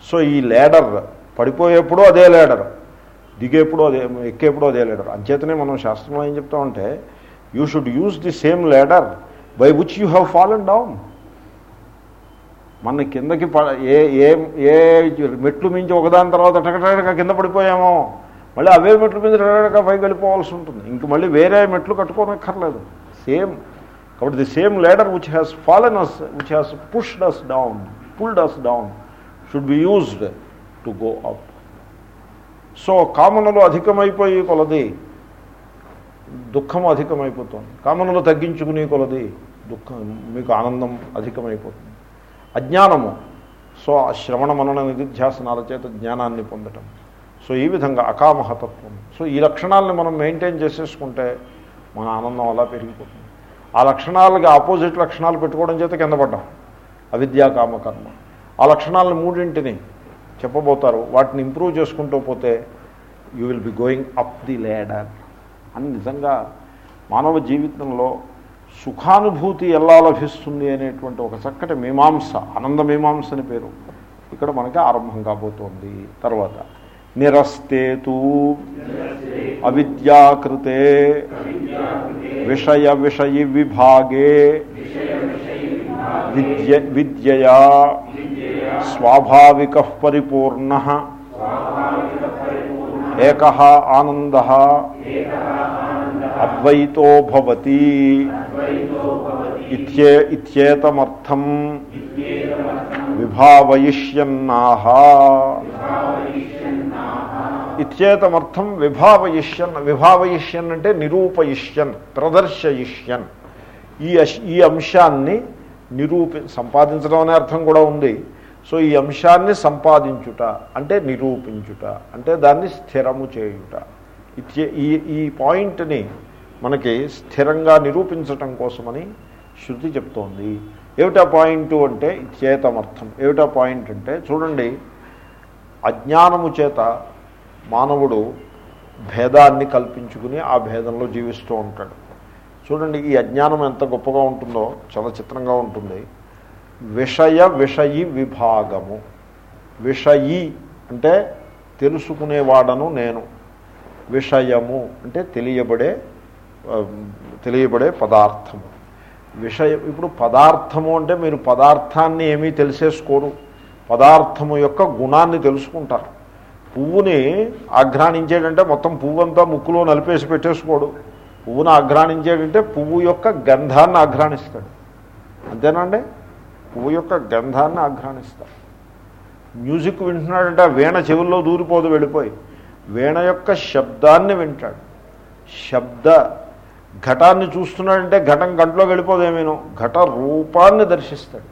సో ఈ లేడర్ పడిపోయేప్పుడు అదే లేడర్ దిగేప్పుడు అదే ఎక్కేప్పుడు అదే లేడర్ అంచేతనే మనం శాస్త్రంలో ఏం చెప్తామంటే you should use the same ladder by which you have fallen down మన కిందకి ప ఏ ఏ ఏ మెట్లు మించి ఒకదాని తర్వాత టకటక కింద పడిపోయామో మళ్ళీ అవే మెట్ల మీద టకటక పైకి వెళ్ళిపోవాల్సి ఉంటుంది. ఇంక మళ్ళీ వేరే మెట్లు కట్టుకోనక్కర్లేదు. సేమ్ కాబట్టి the same ladder which has fallen us which has pushed us down pulled us down should be used to go up so కామనలు అధికమైపోయి కొలది దుఃఖం అధికమైపోతుంది. కామనలు తగ్గించుకునే కొలది దుఃఖం మీకు ఆనందం అధికమైపోతుంది. అజ్ఞానము. సో ఆ శ్రవణ మనన నిధిధ్యాసనాల చేత జ్ఞానాన్ని పొందటం. సో ఈ విధంగా అకామహతత్వం. సో ఈ లక్షణాలను మనం మెయింటైన్ చేసేసుకుంటే మన ఆనందం అలా పెరిగిపోతుంది. ఆ లక్షణాలకి ఆపోజిట్ లక్షణాలు పెట్టుకోవడం చేత కింద పడ్డాం. అవిద్యా కామకర్మ ఆ లక్షణాలను మూడింటిని చెప్పబోతారు. వాటిని ఇంప్రూవ్ చేసుకుంటూ పోతే you will be going up the ladder అని నిజంగా మానవ జీవితంలో సుఖానుభూతి ఎలా లభిస్తుంది అనేటువంటి ఒక చక్కటి మీమాంస ఆనంద మీమాంస అని పేరు ఇక్కడ మనకి ఆరంభం కాబోతోంది. తర్వాత నిరస్తేతు అవిద్యాకృతే విషయ విషయి విభాగే విద్య విద్యయా స్వాభావిక పరిపూర్ణ ఏక ఆనంద అద్వైతో భవతి ఇత్యే ఇత్యేతమర్థం విభావయిష్యన్నాహ ఇత్యేతమర్థం విభావయిష్యన్. విభావయిష్యన్ అంటే నిరూపయిష్యన్ ప్రదర్శయిష్యన్. ఈ ఈ అంశాన్ని నిరూపి సంపాదించడం అనే అర్థం కూడా ఉంది. సో ఈ అంశాన్ని సంపాదించుట అంటే నిరూపించుట అంటే దాన్ని స్థిరము చేయుట. ఇత్యే ఈ ఈ పాయింట్ని మనకి స్థిరంగా నిరూపించటం కోసమని శృతి చెప్తోంది. ఏమిటా పాయింట్ అంటే చేతమర్థం ఏమిటా పాయింట్ అంటే చూడండి అజ్ఞానము చేత మానవుడు భేదాన్ని కల్పించుకుని ఆ భేదంలో జీవిస్తూ ఉంటాడు. చూడండి ఈ అజ్ఞానం ఎంత గొప్పగా ఉంటుందో చాలా చిత్రంగా ఉంటుంది. విషయ విషయి విభాగము. విషయి అంటే తెలుసుకునేవాడను నేను. విషయము అంటే తెలియబడే తెలియబడే పదార్థము. విషయం ఇప్పుడు పదార్థము అంటే మీరు పదార్థాన్ని ఏమీ తెలిసేసుకోరు. పదార్థము యొక్క గుణాన్ని తెలుసుకుంటారు. పువ్వుని ఆఘ్రాణించేటంటే మొత్తం పువ్వు అంతా ముక్కులో నలిపేసి పెట్టేసుకోడు. పువ్వును ఆఘ్రాణించేటంటే పువ్వు యొక్క గంధాన్ని ఆఘ్రాణిస్తాడు. అంతేనండి? పువ్వు యొక్క గంధాన్ని ఆఘ్రాణిస్తాడు. మ్యూజిక్ వింటున్నాడంటే ఆ వీణ చెవుల్లో దూరిపోదు వెళ్ళిపోయి. వీణ యొక్క శబ్దాన్ని వింటాడు. శబ్ద ఘటాన్ని చూస్తున్నాడంటే ఘటం గంటలో వెళ్ళిపోదేమేను? ఘట రూపాన్ని దర్శిస్తాడు.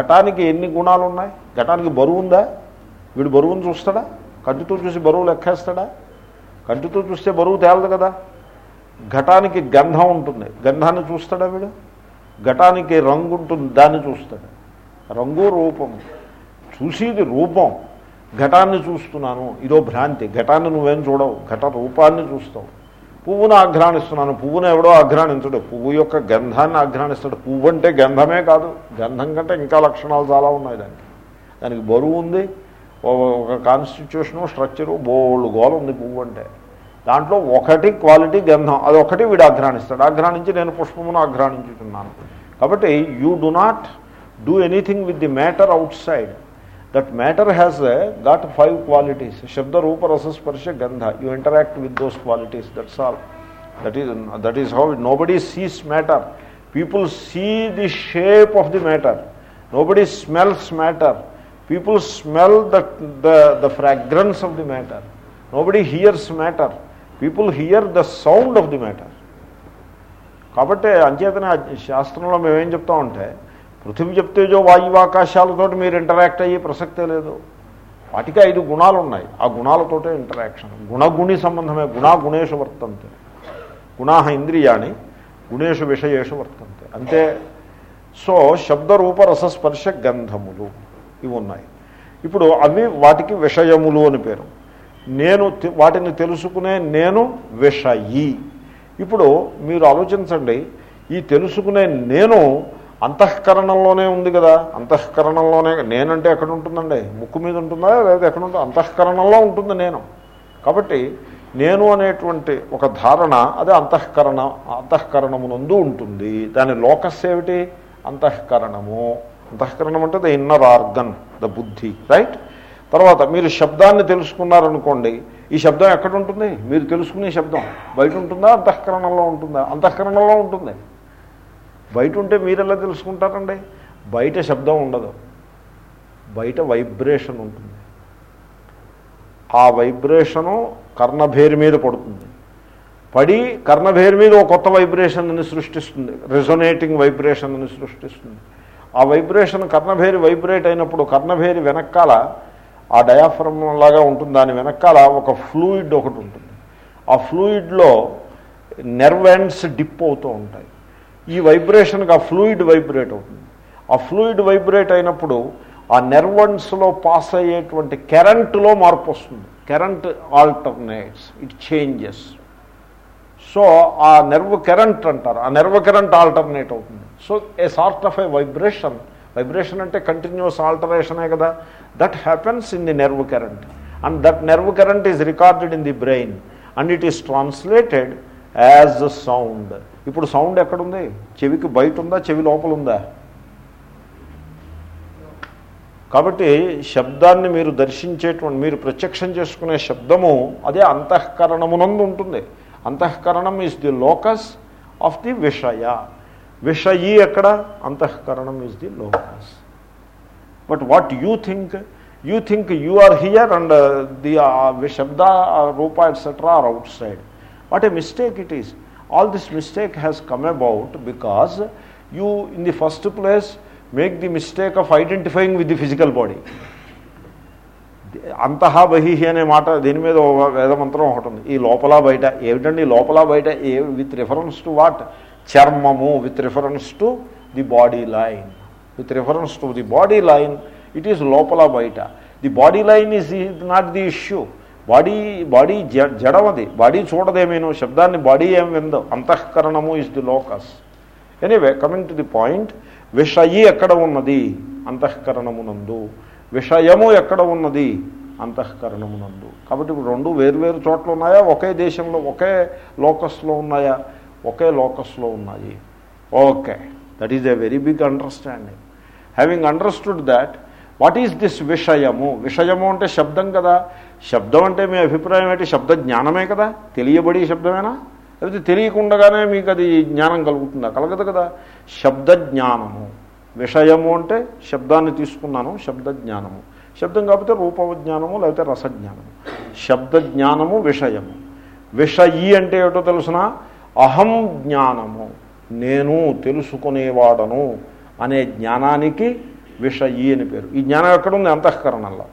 ఘటానికి ఎన్ని గుణాలు ఉన్నాయి ఘటానికి బరువు ఉందా? వీడు బరువును చూస్తాడా? కంటితో చూసి బరువు లెక్కేస్తాడా? కంటితో చూస్తే బరువు తేలదు కదా. ఘటానికి గంధం ఉంటుంది. గంధాన్ని చూస్తాడా వీడు? ఘటానికి రంగు ఉంటుంది దాన్ని చూస్తాడు. రంగు రూపం. చూసేది రూపం. ఘటాన్ని చూస్తున్నాను. ఇదో భ్రాంతి. ఘటాన్ని నువ్వేం చూడవు. ఘట రూపాన్ని చూస్తావు. పువ్వును ఆఘ్రాణిస్తున్నాను. పువ్వును ఎవడో ఆఘ్రాణించడు. పువ్వు యొక్క గంధాన్ని ఆఘ్రాణిస్తాడు. పువ్వు అంటే గంధమే కాదు. గంధం కంటే ఇంకా లక్షణాలు చాలా ఉన్నాయి దానికి. దానికి బరువు ఉంది ఒక కాన్స్టిట్యూషను స్ట్రక్చరు బోల్డ్ గోల ఉంది పువ్వు అంటే. దాంట్లో ఒకటి క్వాలిటీ గంధం అది ఒకటి వీడు ఆఘ్రాణిస్తాడు. ఆఘ్రాణించి నేను పుష్పమును ఆఘ్రాణించుతున్నాను కాబట్టి you do not do anything with the matter outside that matter has got five qualities శబ్ద రూప రసస్పర్శ గంధ you interact with those qualities that's all that is that is how nobody sees matter people see the shape of the matter nobody smells matter people smell the the fragrance of the matter nobody hears matter people hear the sound of the matter కాబట్టి అంచేతనే శాస్త్రంలో మేమేం చెప్తామంటే పృథివీ చెప్తేజో వాయువాకాశాలతోటి మీరు interact అయ్యే ప్రసక్తే లేదు. వాటికి ఐదు గుణాలు ఉన్నాయి ఆ గుణాలతోటే ఇంటరాక్షన్ గుణగుణి సంబంధమే. గుణా గుణేషు వర్తంతే. గుణా ఇంద్రియాణి గుణేషు విషయేషు వర్తంతే. అంతే. సో శబ్ద రూప రసస్పర్శ గంధములు. ఇవి ఉన్నాయి ఇప్పుడు అవి వాటికి విషయములు అని పేరు. నేను వాటిని తెలుసుకునే నేను విషయి. ఇప్పుడు మీరు ఆలోచించండి ఈ తెలుసుకునే నేను అంతఃకరణంలోనే ఉంది కదా. అంతఃకరణంలోనే నేనంటే ఎక్కడ ఉంటుందండి? ముక్కు మీద ఉంటుందా? లేదా ఎక్కడ ఉంటుంది? అంతఃకరణంలో ఉంటుంది నేను. కాబట్టి నేను అనేటువంటి ఒక ధారణ అదే అంతఃకరణ అంతఃకరణమునందు ఉంటుంది. దాని లోకస్ ఏమిటి? అంతఃకరణము. అంతఃకరణం అంటే ద ఇన్నర్ ఆర్గన్ ద బుద్ధి రైట్ తర్వాత మీరు శబ్దాన్ని తెలుసుకున్నారనుకోండి ఈ శబ్దం ఎక్కడ ఉంటుంది? మీరు తెలుసుకునే శబ్దం. బయట ఉంటుందా? అంతఃకరణంలో ఉంటుందా? అంతఃకరణంలో ఉంటుంది. బయట ఉంటే మీరు ఎలా తెలుసుకుంటారండి? బయట శబ్దం ఉండదు. బయట వైబ్రేషన్ ఉంటుంది. ఆ వైబ్రేషను కర్ణభేరి మీద పడుతుంది. పడి కర్ణభేరి మీద ఒక కొత్త వైబ్రేషన్ని సృష్టిస్తుంది. రెజొనేటింగ్ వైబ్రేషన్ని సృష్టిస్తుంది. ఆ వైబ్రేషన్ కర్ణభేరి వైబ్రేట్ అయినప్పుడు కర్ణభేరి వెనకాల ఆ డయాఫ్రమ్ లాగా ఉంటుంది. దాని వెనకాల ఒక ఫ్లూయిడ్ ఒకటి ఉంటుంది. ఆ ఫ్లూయిడ్లో నెర్వ్ ఎండ్స్ డిప్ అవుతూ ఉంటాయి. ఈ వైబ్రేషన్కి ఆ ఫ్లూయిడ్ వైబ్రేట్ అవుతుంది. ఆ ఫ్లూయిడ్ వైబ్రేట్ అయినప్పుడు ఆ నెర్వన్స్లో పాస్ అయ్యేటువంటి కరెంట్లో మార్పు వస్తుంది. Current alternates. It changes. So ఆ నెర్వ్ కరెంట్ అంటారు. ఆ నెర్వ్ కరెంట్ ఆల్టర్నేట్ అవుతుంది. So a sort of a vibration vibration అంటే కంటిన్యూస్ ఆల్టరేషనే కదా. That happens in the nerve current and that nerve current is recorded in the brain and it is translated as sound ఇప్పుడు sound ఎక్కడుంది? చెవికి బయట ఉందా చెవి లోపల ఉందా కాబట్టి శబ్దాన్ని మీరు దర్శించేటువంటి మీరు ప్రత్యక్షం చేసుకునే శబ్దము అదే అంతఃకరణమునందు ఉంటుంది. అంతఃకరణం is the locus of the విషయ విషయీ ఎక్కడ? అంతఃకరణం is the locus but what you think you think you are here and the శబ్ద రూప etcetera are outside what a mistake it is all this mistake has come about because you in the first place make the mistake of identifying with the physical body అంతహా బహిహి అనే మాట దీని మీద వేదమంత్రం ఒకటి ఉంది. ఈ లోపల బయట ఏమిటండి లోపల బయట? ఏ విత్ రిఫరెన్స్ టు వాట్ చర్మము with reference to the body line with reference to the body line it is లోపల బయట. The body line is not the issue body body జడమది. Body చూడదేమేను? శబ్దాన్ని బాడీ ఏం విందో. అంతఃకరణము is the locus anyway coming to the point విషయి ఎక్కడ ఉన్నది? అంతఃకరణమునందు. విషయము ఎక్కడ ఉన్నది? అంతఃకరణమునందు. కాబట్టి ఇప్పుడు రెండు వేరువేరు చోట్ల ఉన్నాయా? ఒకే దేశంలో ఒకే లోకస్లో ఉన్నాయా? ఒకే లోకస్లో ఉన్నాయి. Okay. That is a very big understanding having understood that what is this విషయము? విషయము అంటే శబ్దం కదా. శబ్దం అంటే మీ అభిప్రాయం ఏంటి? శబ్ద జ్ఞానమే కదా. తెలియబడి శబ్దమేనా? లేకపోతే తెలియకుండానే మీకు అది జ్ఞానం కలుగుతుందా? కలగదు కదా. శబ్ద జ్ఞానము. విషయము అంటే శబ్దాన్ని తీసుకున్నాను శబ్ద జ్ఞానము. శబ్దం కాకపోతే రూపజ్ఞానము లేకపోతే రసజ్ఞానము శబ్ద జ్ఞానము విషయము. విషయి అంటే ఏమిటో తెలుసిన? అహం జ్ఞానము. నేను తెలుసుకునేవాడను అనే జ్ఞానానికి విషయి అని పేరు. ఈ జ్ఞానం ఎక్కడుంది? అంతఃకరణంలో.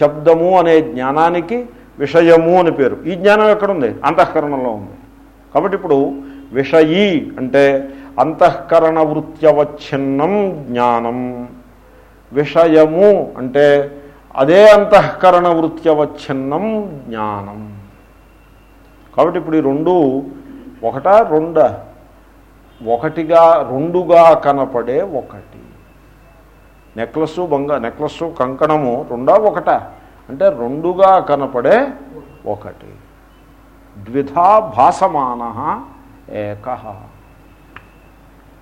శబ్దము అనే జ్ఞానానికి విషయము అని పేరు. ఈ జ్ఞానం ఎక్కడుంది? అంతఃకరణంలో ఉంది. కాబట్టి ఇప్పుడు విషయీ అంటే అంతఃకరణ వృత్యవచ్ఛిన్నం జ్ఞానం. విషయము అంటే అదే అంతఃకరణ వృత్యవచ్ఛిన్నం జ్ఞానం. కాబట్టి ఇప్పుడు ఈ రెండు ఒకట రెండ? ఒకటిగా రెండుగా కనపడే ఒకటి. నెక్లెస్ బంగా నెక్లెస్ కంకణము రెండా ఒకట? అంటే రెండుగా కనపడే ఒకటి. ద్విధా భాసమాన ఏక.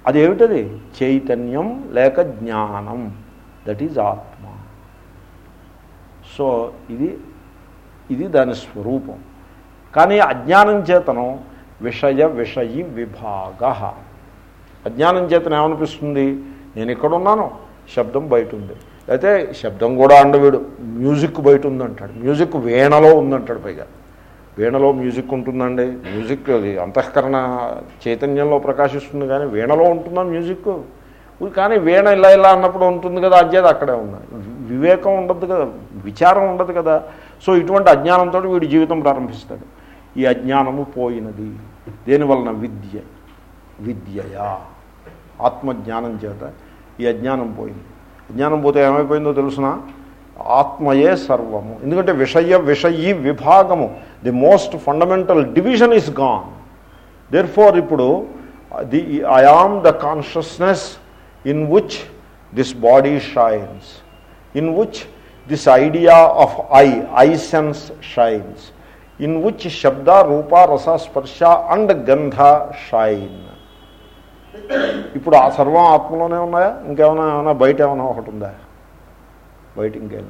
అదేమిటది? చైతన్యం లేక జ్ఞానం. దట్ ఈజ్ ఆత్మ. సో ఇది ఇది దాని స్వరూపం. కానీ అజ్ఞానం చేతనం విషయ విషయి విభాగ. అజ్ఞానం చేతనం ఏమనిపిస్తుంది? నేను ఇక్కడ ఉన్నాను శబ్దం బయట ఉంది అయితే శబ్దం కూడా అండవీడు. మ్యూజిక్ బయట ఉందంటాడు మ్యూజిక్ వీణలో ఉందంటాడు పైగా. వీణలో మ్యూజిక్ ఉంటుందండి. మ్యూజిక్ అది అంతఃకరణ చైతన్యంలో ప్రకాశిస్తుంది కానీ వీణలో ఉంటుందా మ్యూజిక్? కానీ వీణ ఇలా ఇలా అన్నప్పుడు ఉంటుంది కదా అజ్ఞాత అక్కడే ఉన్నాయి వివేకం ఉండదు కదా విచారం ఉండదు కదా. సో ఇటువంటి అజ్ఞానంతో వీడి జీవితం ప్రారంభిస్తాడు ఈ అజ్ఞానము పోయినది. దేనివలన? విద్య. విద్యయా. ఆత్మజ్ఞానం చేత ఈ అజ్ఞానం పోయింది. అజ్ఞానం పోతే ఏమైపోయిందో తెలుసునా? ఆత్మయే సర్వము. ఎందుకంటే విషయ విషయీ విభాగము. The most fundamental division is gone therefore ఇప్పుడు the I am the consciousness in which this body shines in which this idea of I I sense shines in which శబ్ద రూప రస స్పర్శ అండ్ గంధ షైన్ ఇప్పుడు ఆ సర్వం ఆత్మలోనే ఉన్నాయా? ఇంకేమైనా ఏమైనా బయట ఏమైనా ఒకటి ఉందా? వైటింగ్ ఇంకేం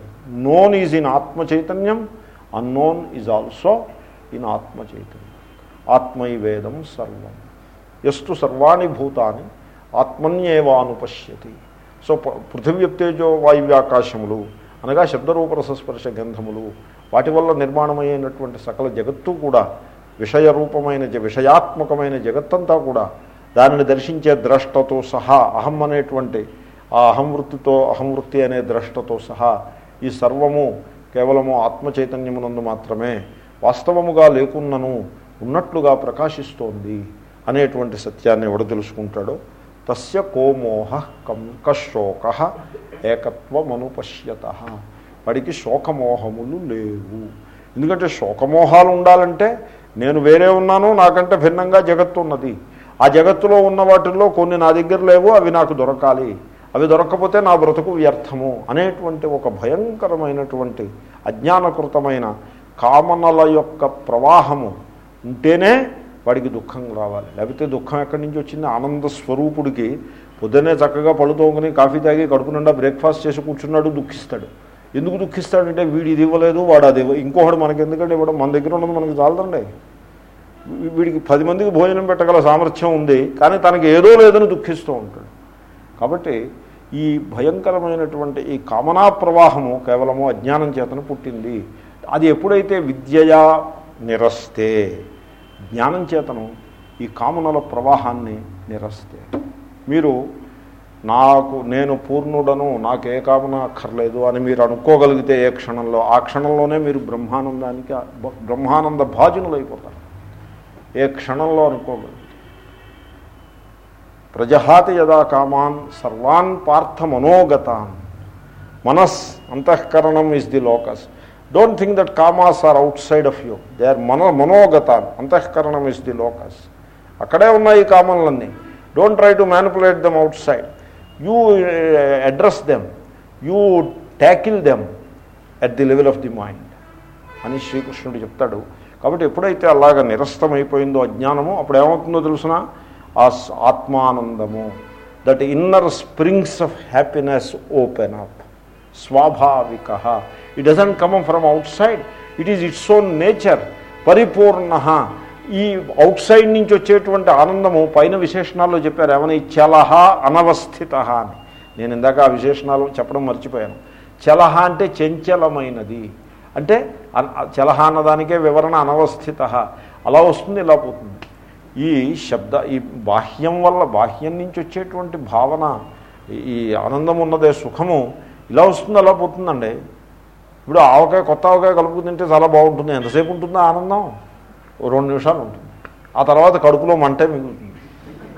నోన్ ఈజ్ ఇన్ ఆత్మ చైతన్యం అన్నోన్ ఈజ్ ఆల్సో ఇన్ ఆత్మ చైతన్యం ఆత్మైవేదం సర్వం. ఎస్టు సర్వాణి భూతాన్ని ఆత్మన్యేవానుపశ్యతి సో పృథివ్యప్తేజో వాయువ్యాకాశములు అనగా శబ్దరూపరసస్పర్శ గంధములు వాటి వల్ల నిర్మాణమైనటువంటి సకల జగత్తు కూడా విషయరూపమైన విషయాత్మకమైన జగత్తంతా కూడా దానిని దర్శించే ద్రష్టతో సహా అహం అనేటువంటి ఆ అహంవృత్తితో అహంవృత్తి అనే ద్రష్టతో సహా ఈ సర్వము కేవలము ఆత్మచైతన్యమునందు మాత్రమే వాస్తవముగా లేకున్నను ఉన్నట్లుగా ప్రకాశిస్తోంది అనేటువంటి సత్యాన్ని ఎవడు తెలుసుకుంటాడో? తస్య కోమోహ కంకశోక ఏకత్వమనుపశ్యత. వాడికి శోకమోహములు లేవు. ఎందుకంటే శోకమోహాలు ఉండాలంటే నేను వేరే ఉన్నాను నాకంటే భిన్నంగా జగత్తు ఉన్నది. ఆ జగత్తులో ఉన్న వాటిల్లో కొన్ని నా దగ్గర లేవు అవి నాకు దొరకాలి. అవి దొరకకపోతే నా బ్రతుకు వ్యర్థము అనేటువంటి ఒక భయంకరమైనటువంటి అజ్ఞానకృతమైన కామనల యొక్క ప్రవాహము ఉంటేనే వాడికి దుఃఖం రావాలి. లేకపోతే దుఃఖం ఎక్కడి నుంచి వచ్చింది? ఆనంద స్వరూపుడికి పొద్దున్నే చక్కగా పళ్ళు తోముకుని కాఫీ తాగి కడుపు నిండా బ్రేక్ఫాస్ట్ చేసి కూర్చున్నాడు దుఃఖిస్తాడు. ఎందుకు దుఃఖిస్తాడంటే వీడి ఇది ఇవ్వలేదు వాడు అది ఇంకొకడు మనకి ఎందుకంటే ఇవ్వడం మన దగ్గర ఉన్నది మనకి చాలదండి. వీడికి పది మందికి భోజనం పెట్టగల సామర్థ్యం ఉంది కానీ తనకి ఏదో లేదని దుఃఖిస్తూ ఉంటాడు. కాబట్టి ఈ భయంకరమైనటువంటి ఈ కామనా ప్రవాహము కేవలము అజ్ఞానం చేతను పుట్టింది. అది ఎప్పుడైతే విద్యయా నిరస్తే జ్ఞానం చేతను ఈ కామనల ప్రవాహాన్ని నిరస్తే. మీరు నాకు నేను పూర్ణుడను నాకు ఏ కామన అక్కర్లేదు అని మీరు అనుకోగలిగితే ఏ క్షణంలో ఆ క్షణంలోనే మీరు బ్రహ్మానందానికి బ్రహ్మానంద భాజనులైపోతారు. ఏ క్షణంలో అనుకోగలరు ప్రజహాతి యదా కామాన్ సర్వాన్ పార్థ మనోగతాన్. మనస్ అంతఃకరణం is the locus don't think that commas are outside of you they are మనో మనోగతాన్ అంతఃకరణం ఇస్ ది లోకస్ అక్కడే ఉన్నాయి కామన్లన్నీ. Don't try to manipulate them outside you address them you tackle them at the level of the mind అని శ్రీకృష్ణుడు చెప్తాడు. కాబట్టి ఎప్పుడైతే అలాగ నిరస్తమైపోయిందో అజ్ఞానము అప్పుడు ఏమవుతుందో తెలుసినా? ఆ ఆత్మానందము. That inner springs of happiness open up స్వాభావిక. It doesn't come from outside it is its own nature పరిపూర్ణ. ఈ అవుట్ సైడ్ నుంచి వచ్చేటువంటి ఆనందము పైన విశేషణాల్లో చెప్పారు. ఏమని? చలహ అనవస్థిత అని. నేను ఇందాక ఆ విశేషణాలు చెప్పడం మర్చిపోయాను. చలహ అంటే చంచలమైనది. అంటే చలహ అన్నదానికే వివరణ అనవస్థిత. అలా వస్తుంది ఇలా పోతుంది. ఈ శబ్ద ఈ బాహ్యం వల్ల బాహ్యం నుంచి వచ్చేటువంటి భావన ఈ ఆనందం ఉన్నదే సుఖము ఇలా వస్తుంది అలా పోతుందండి. ఇప్పుడు ఆవకాయ కొత్త ఆవకాయ కలుపు తింటే చాలా బాగుంటుంది. ఎంతసేపు ఉంటుందో ఆనందం? రెండు నిమిషాలు ఉంటుంది. ఆ తర్వాత కడుపులో మంటే మిగులుతుంది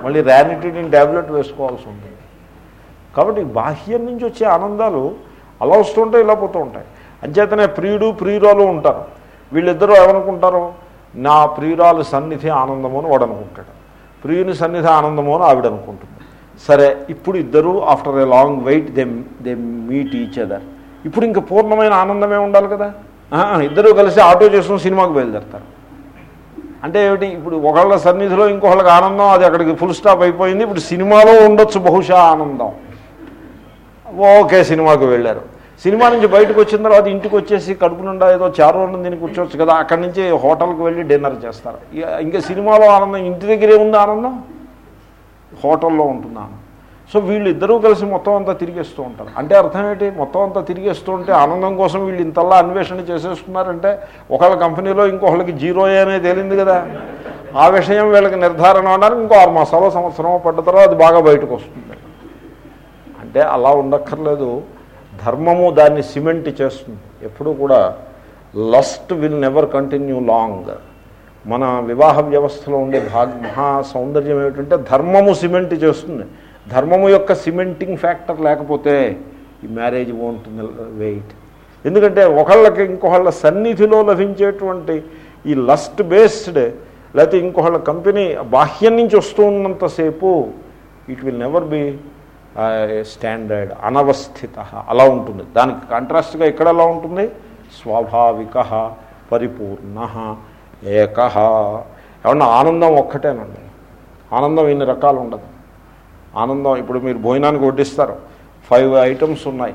మళ్ళీ ర్యానిటిడిన్ ట్యాబ్లెట్ వేసుకోవాల్సి ఉంటుంది. కాబట్టి బాహ్యం నుంచి వచ్చే ఆనందాలు అలా వస్తుంటే ఇలా పోతూ ఉంటాయి. అంచేతనే ప్రియుడు ప్రియురాలు ఉంటారు. వీళ్ళిద్దరూ ఏమనుకుంటారు? నా ప్రియురాలు సన్నిధి ఆనందము అని వాడు అనుకుంటాడు ప్రియుని సన్నిధి ఆనందము అని ఆవిడ అనుకుంటుంది. సరే ఇప్పుడు ఇద్దరు after a long wait them they meet each other. ఇప్పుడు ఇంకా పూర్ణమైన ఆనందమే ఉండాలి కదా? ఇద్దరు కలిసి ఆటో చేసుకుని సినిమాకి బయలుదేరతారు. అంటే ఏమిటి? ఇప్పుడు ఒకళ్ళ సన్నిధిలో ఇంకొకళ్ళకి ఆనందం అది అక్కడికి ఫుల్ స్టాప్ అయిపోయింది. ఇప్పుడు సినిమాలో ఉండొచ్చు బహుశా ఆనందం. ఓకే సినిమాకి వెళ్ళారు. సినిమా నుంచి బయటకు వచ్చిన తర్వాత ఇంటికి వచ్చేసి కడుపు నిండా ఏదో చారు అన్నం దీనికి కూర్చోవచ్చు కదా అక్కడి నుంచి హోటల్కి వెళ్ళి డిన్నర్ చేస్తారు. ఇంకా సినిమాలో ఆనందం ఇంటి దగ్గరే ఉంది ఆనందం? హోటల్లో ఉంటుంది ఆనందం? సో వీళ్ళు ఇద్దరూ కలిసి మొత్తం అంతా తిరిగేస్తూ ఉంటారు. అంటే అర్థం ఏంటి? మొత్తం అంతా తిరిగేస్తూ ఉంటే ఆనందం కోసం వీళ్ళు ఇంతలా అన్వేషణ చేసేస్తున్నారంటే ఒకళ్ళ కంపెనీలో ఇంకొకళ్ళకి జీరో అనేది తేలింది కదా. ఆ విషయం వీళ్ళకి నిర్ధారణ అవడానికి ఇంకో ఆరు మాసాలు సంవత్సరం పడ్డ తర్వాత అది బాగా బయటకు వస్తుంది. అంటే అలా ఉండక్కర్లేదు. ధర్మము దాన్ని సిమెంట్ చేస్తుంది. ఎప్పుడు కూడా lust will never continue long. మన వివాహ వ్యవస్థలో ఉండే భాగ మహా సౌందర్యం ఏమిటంటే ధర్మము సిమెంట్ చేస్తుంది. ధర్మము యొక్క సిమెంటింగ్ ఫ్యాక్టర్ లేకపోతే ఈ మ్యారేజ్ ఓంట్ వెయిట్ ఎందుకంటే ఒకళ్ళకి ఇంకొకళ్ళ సన్నిధిలో లభించేటువంటి ఈ లస్ట్ బేస్డ్ లేకపోతే ఇంకొకళ్ళ కంపెనీ బాహ్యం నుంచి వస్తూ ఉన్నంతసేపు it will never be standard అనవస్థిత అలా ఉంటుంది. దానికి కాంట్రాస్ట్గా ఇక్కడ ఎలా ఉంటుంది? స్వాభావిక పరిపూర్ణ ఏక. ఏమన్నా ఆనందం ఒక్కటేనండి. ఆనందం ఇన్ని రకాలు ఉండదు. ఆనందం ఇప్పుడు మీరు భోజనానికి వడ్డిస్తారు. ఫైవ్ ఐటమ్స్ ఉన్నాయి.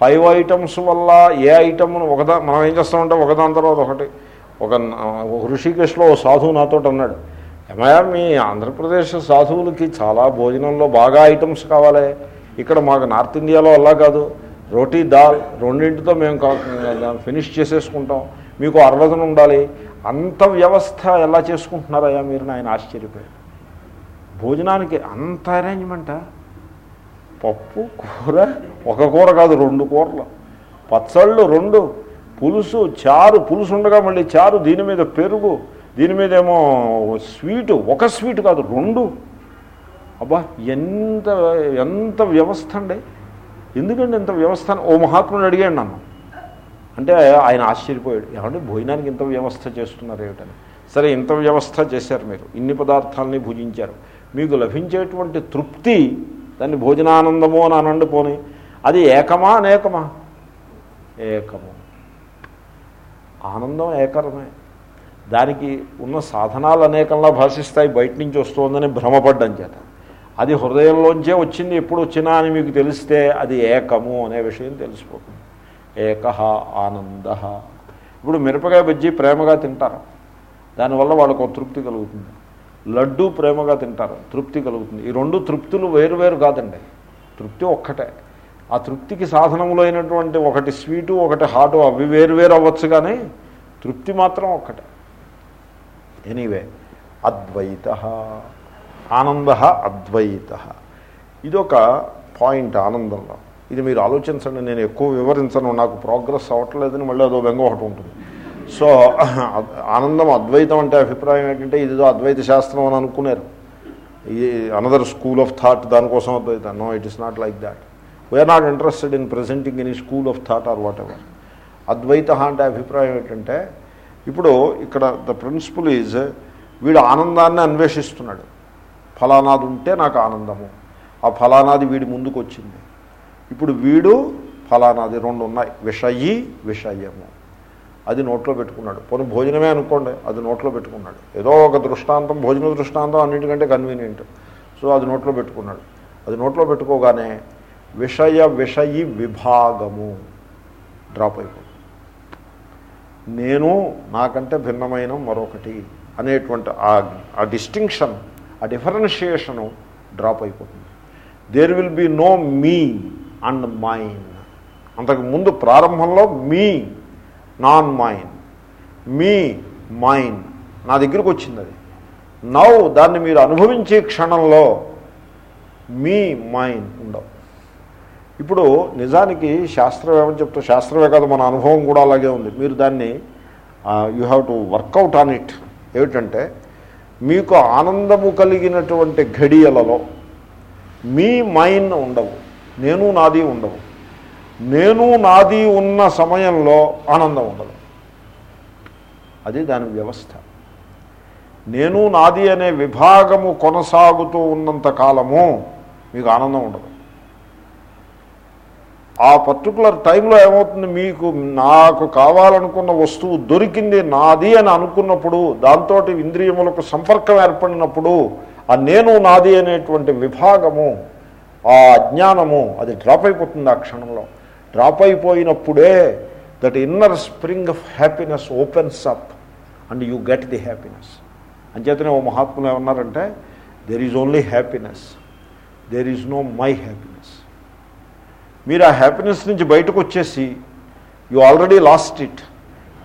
ఫైవ్ ఐటమ్స్ వల్ల ఏ ఐటమ్ను ఒకదా మనం ఏం చేస్తామంటే ఒకదాని తర్వాత ఒకటి. ఒక హృషికేశ్లో ఋషికేశ్లో ఓ సాధువు నాతో అన్నాడు. ఏమయ్యా మీ ఆంధ్రప్రదేశ్ సాధువులకి చాలా భోజనంలో బాగా ఐటమ్స్ కావాలి. ఇక్కడ మాకు నార్త్ ఇండియాలో అలా కాదు. రోటీ దాల్ రెండింటితో మేము ఫినిష్ చేసేసుకుంటాం. మీకు అరవదన ఉండాలి. అంత వ్యవస్థ ఎలా చేసుకుంటున్నారయ్యా మీరు? ఆయన ఆశ్చర్యపోయారు. భోజనానికి అంత అరేంజ్మెంటా పప్పు కూర ఒక కూర కాదు రెండు కూరలు. పచ్చళ్ళు రెండు. పులుసు చారు. పులుసు ఉండగా మళ్ళీ చారు దీని మీద పెరుగు. దీని మీద ఏమో స్వీటు ఒక స్వీట్ కాదు రెండు. అబ్బా ఎంత ఎంత వ్యవస్థ అండి. ఎందుకండి ఇంత వ్యవస్థ అని ఓ మహాత్ముడు అడిగాడు నన్ను. అంటే ఆయన ఆశ్చర్యపోయాడు. ఏమంటే భోజనానికి ఇంత వ్యవస్థ చేస్తున్నారు ఏమిటని. సరే ఇంత వ్యవస్థ చేశారు మీరు. ఇన్ని పదార్థాలని భుజించారు. మీకు లభించేటువంటి తృప్తి దాన్ని భోజనానందము అని అనండి పోని. అది ఏకమా అనేకమా? ఏకము. ఆనందం ఏకరమే. దానికి ఉన్న సాధనాలు అనేకంలా భాషిస్తాయి బయట నుంచి వస్తుందని భ్రమపడ్డం చేత. అది హృదయంలోంచే వచ్చింది ఎప్పుడు వచ్చినా అని మీకు తెలిస్తే అది ఏకము అనే విషయం తెలిసిపోతుంది. ఏక ఆనంద. ఇప్పుడు మిరపకాయ బజ్జీ ప్రేమగా తింటారు. దానివల్ల వాళ్ళకు తృప్తి కలుగుతుంది. లడ్డు ప్రేమగా తింటారు. తృప్తి కలుగుతుంది. ఈ రెండు తృప్తులు వేరు వేరు కాదండి. తృప్తి ఒక్కటే. ఆ తృప్తికి సాధనములు అయినటువంటి ఒకటి స్వీటు ఒకటి హాటు అవి వేరు వేరు అవ్వచ్చు కానీ తృప్తి మాత్రం ఒక్కటే. ఎనీవే అద్వైత ఆనంద అద్వైత ఇదొక పాయింట్ ఆనందంలో. ఇది మీరు ఆలోచించండి నేను ఎక్కువ వివరించను నాకు ప్రోగ్రెస్ అవ్వట్లేదని మళ్ళీ అదో బెంగ ఒకటి ఉంటుంది. సో ఆనందం అద్వైతం అంటే అభిప్రాయం ఏంటంటే ఇదిదో అద్వైత శాస్త్రం అని అనుకున్నారు. ఈ అనదర్ స్కూల్ ఆఫ్ థాట్ దానికోసం అద్వైతం. No it is not like that we are not interested in presenting any school of thought or whatever అద్వైత అంటే అభిప్రాయం ఏంటంటే ఇప్పుడు ఇక్కడ ద ప్రిన్సిపల్ ఈజ్ వీడు ఆనందాన్ని అన్వేషిస్తున్నాడు. ఫలానాది ఉంటే నాకు ఆనందము. ఆ ఫలానాది వీడి ముందుకు వచ్చింది ఇప్పుడు వీడు ఫలానాది రెండు ఉన్నాయి. విషయి విషయము. అది నోట్లో పెట్టుకున్నాడు. పోనీ భోజనమే అనుకోండి అది నోట్లో పెట్టుకున్నాడు. ఏదో ఒక దృష్టాంతం భోజన దృష్టాంతం అన్నిటికంటే కన్వీనియంట్ సో అది నోట్లో పెట్టుకున్నాడు. అది నోట్లో పెట్టుకోగానే విషయ విషయి విభాగము డ్రాప్ అయిపోతుంది. నేను నాకంటే భిన్నమైన మరొకటి అనేటువంటి ఆ ఆ డిస్టింక్షన్ ఆ డిఫరెన్షియేషను డ్రాప్ అయిపోతుంది. There will be no me and mine అంతకు ముందు ప్రారంభంలో me and mine me mine నా దగ్గరకు వచ్చింది అది. నౌ దాన్ని మీరు అనుభవించే క్షణంలో మీ మైన్ ఉండవు. ఇప్పుడు నిజానికి శాస్త్రం ఏమని చెప్తా శాస్త్రమే కాదు మన అనుభవం కూడా అలాగే ఉంది. మీరు దాన్ని you have to work out on it ఏమిటంటే మీకు ఆనందము కలిగినటువంటి ఘడియలలో మీ మైన్ ఉండవు. నేను నాది ఉండవు. నేను నాది ఉన్న సమయంలో ఆనందం ఉండదు. అది దాని వ్యవస్థ. నేను నాది అనే విభాగము కొనసాగుతూ ఉన్నంత కాలము మీకు ఆనందం ఉండదు. ఆ పర్టికులర్ టైంలో ఏమవుతుంది? మీకు నాకు కావాలనుకున్న వస్తువు దొరికింది నాది అని అనుకున్నప్పుడు దాంతో ఇంద్రియములకు సంపర్కం ఏర్పడినప్పుడు ఆ నేను నాది అనేటువంటి విభాగము ఆ అజ్ఞానము అది డ్రాప్ అయిపోతుంది ఆ క్షణంలో. Drop అయిపోయినప్పుడే that inner spring of happiness opens up and you get the happiness అంచేతనే ఓ మహాత్ములు ఏమన్నారంటే there is only happiness there is no my happiness మీరు ఆ హ్యాపీనెస్ నుంచి బయటకు వచ్చేసి you already lost it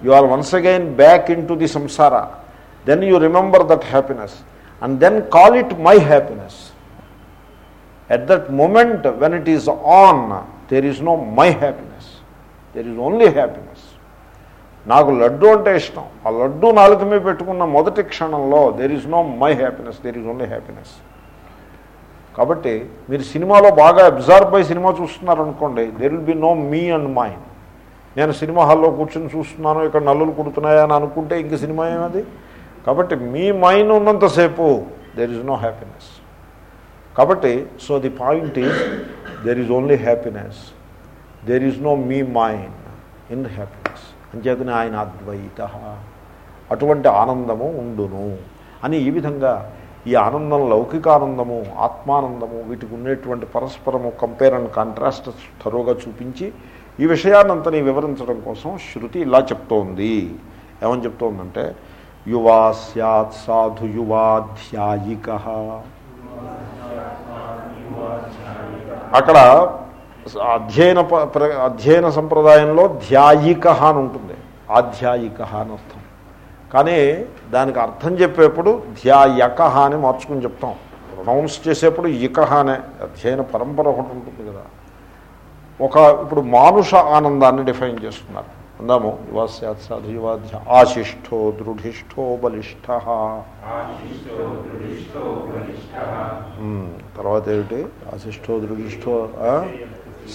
you are once again back in to the samsara then you remember that happiness and then call it my happiness at that moment when it is on there is no my happiness there is only happiness నాకు లడ్డు అంటే ఇష్టం. ఆ లడ్డు నాలుగు మీద పెట్టుకున్న మొదటి క్షణంలో there is no my happiness there is only happiness కాబట్టి మీరు సినిమాలో బాగా అబ్జర్వ్ అయి cinema చూస్తున్నారనుకోండి there will be no me and mind నేను సినిమా హాల్లో కూర్చొని చూస్తున్నాను ఇక్కడ నల్లులు కుడుతున్నాయా అని అనుకుంటే ఇంక సినిమా ఏమది? కాబట్టి మీ మైండ్ ఉన్నంతసేపు దెర్ ఇస్ నో హ్యాపీనెస్ కాబట్టి so the point is there is only happiness there is no me mind in happiness అంచేతనే ఆయన అద్వైత. అటువంటి ఆనందము ఉండును. అని ఈ విధంగా ఈ ఆనందం లౌకికానందము ఆత్మానందము వీటికి ఉండేటువంటి పరస్పరము కంపేర్ అండ్ కాంట్రాస్ట్ తరువుగా చూపించి ఈ విషయాన్నంతని వివరించడం కోసం శృతి ఇలా చెప్తోంది. ఏమని చెప్తోందంటే యువా సత్ సాధు యువాధ్యాయిక. అక్కడ అధ్యయన ప- ప్ర- అధ్యయన సంప్రదాయంలో ధ్యాయిక అని ఉంటుంది. ఆధ్యాయిక అని అర్థం. కానీ దానికి అర్థం చెప్పేప్పుడు ధ్యాయక అని మార్చుకుని చెప్తాం. ప్రొనౌన్స్ చేసేప్పుడు ఇక అనే అధ్యయన పరంపర ఒకటి ఉంటుంది కదా. ఒక ఇప్పుడు మానుష ఆనందాన్ని డిఫైన్ చేస్తున్నారు. అందాము యువాస్యాత్ సాధు యువాధ్య ఆశిష్టో దృఢిష్టో బలిష్ట తర్వాత ఏమిటి? ఆశిష్టో దృఢిష్టో ఆ?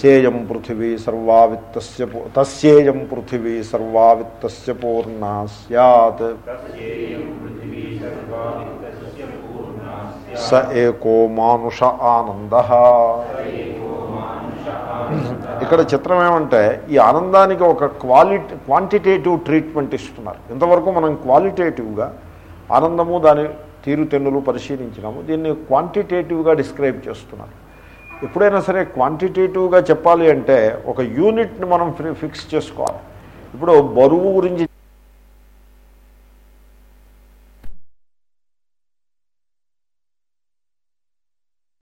సేయం పృథివీ సర్వావిత్త పూ- తస్యేయం పృథివీ సర్వావిత్తస్య పూర్ణా సత్ స ఏకో మానుష ఆనంద. ఇక్కడ చిత్రం ఏమంటే ఈ ఆనందానికి ఒక క్వాలిటీ క్వాంటిటేటివ్ ట్రీట్మెంట్ ఇస్తున్నారు. ఇంతవరకు మనం క్వాలిటేటివ్గా ఆనందము దాని తీరుతెన్నులు పరిశీలించినాము. దీన్ని క్వాంటిటేటివ్గా డిస్క్రైబ్ చేస్తున్నారు. ఎప్పుడైనా సరే క్వాంటిటేటివ్గా చెప్పాలి అంటే ఒక యూనిట్ని మనం ఫిక్స్ చేసుకోవాలి. ఇప్పుడు బరువు గురించి